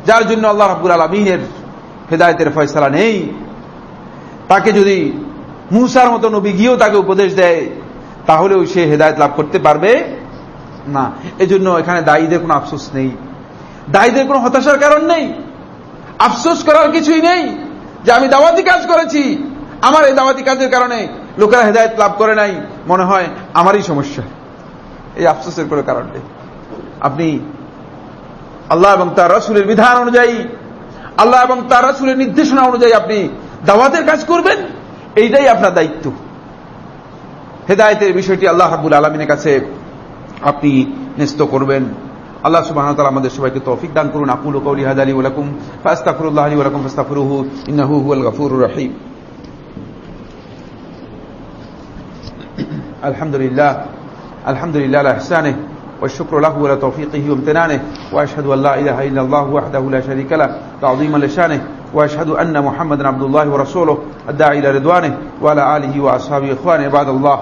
যার জন্য আল্লাহ রাব্বুল আলমিনের হেদায়তের ফয়সলা নেই। তাকে যদি মুসার মতো নবী গিয়েও তাকে উপদেশ দেয়, তাহলেও সে হেদায়ত লাভ করতে পারবে না। এজন্য এখানে দায়ীদের কোনো আফসোস নেই। দায়ীদের কোনো হতাশার কারণ নেই। আফসোস করার কিছুই নেই যে আমি দাওয়াতি কাজ করেছি। আমার এই দাওয়াতি কাজের কারণে লোকেরা হেদায়ত লাভ করে নাই। মনে হয় আমারই সমস্যা। এই আফসোসের কোনো কারণ নেই। আপনি আল্লাহ এবং তার রসুলের বিধান অনুযায়ী, আল্লাহ এবং তার রসুলের নির্দেশনা অনুযায়ী আপনি দাওয়াতের কাজ করবেন, এইটাই আপনার দায়িত্ব। হেদায়তের বিষয়টি আল্লাহ হাবুল আলমিনের কাছে আপনি নিস্ত করবেন। আল্লাহ সুবাহ আমাদের সবাইকে তৌফিক দান করুন। আকুল কৌলি হাদ আলী ওলাকুম ফাস্তাফরুল্লাহ আলী ওলাকুম ফাস্তাফরুহু, ইন্নাহু হুয়াল গাফুর রাহিম। আলহামদুলিল্লাহ আলহামদুলিল্লাহ আহসানে والشكر له على توفيقه وامتنانه وأشهد أن لا إله إلا الله وحده لا شريك له تعظيما لشانه وأشهد أن محمدا عبد الله ورسوله الداعي إلى رضوانه وعلى آله وأصحابه إخوانه عباد الله.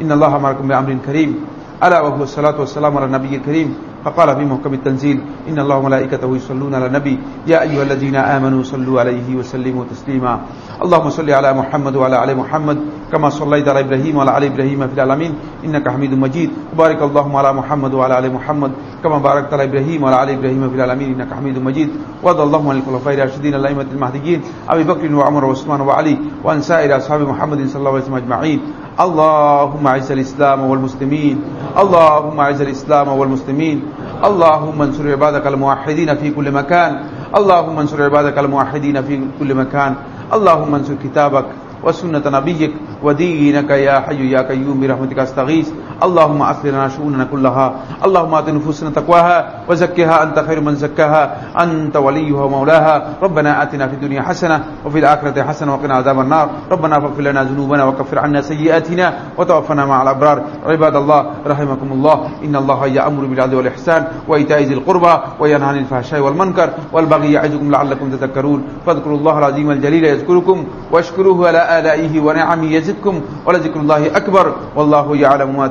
إن الله أمركم بأمر كريم. ألا وهو الصلاة والسلام على النبي الكريم. فقال في محكم التنزيل إن الله وملائكته يصلون على النبي يا أيها الذين آمنوا صلوا عليه وسلموا تسليما. اللهم صل على محمد وعلى آل محمد كما صليت على إبراهيم وعلى آل إبراهيم في العالمين إنك حميد مجيد. وبارك اللهم على محمد وعلى آل محمد كما باركت على إبراهيم وعلى آل إبراهيم في العالمين إنك حميد مجيد. وارض اللهم عن الخلفاء الراشدين الأئمة المهديين أبي بكر وعمر وعثمان وعلي وعن سائر أصحاب محمد صلى الله عليه وسلم أجمعين. اللهم اعز الإسلام والمسلمين. اللهم اعز الإسلام والمسلمين. اللهم انصر عبادك الموحدين في كل مكان. اللهم انصر عبادك الموحدين في كل مكان. اللهم انصر كتابك وسنة نبيك ودينك يا حي يا قيوم برحمتك استغيث. اللهم اصلح لنا شؤوننا كلها. اللهم ات نفوسنا تقواها. وزكها أنت خير من زكاها. أنت وليها ومولاها. ربنا آتنا في الدنيا حسنة وفي الآخرة حسنة وقنا عذاب النار. ربنا فاغفر لنا ذنوبنا وكفر عنا سيئاتنا وتوفنا مع الأبرار. عباد الله رحمكم الله. إن الله يأمر بالعدل والإحسان وإيتاء ذي القربى وينهى عن الفحشاء والمنكر والبغي يعظكم لعلكم تذكرون. فاذكروا الله العظيم الجليل يذكركم واشكروه على آلائه ونعمه يزدكم یزدکم ولذکر اللہ اکبر واللہ یعلم ما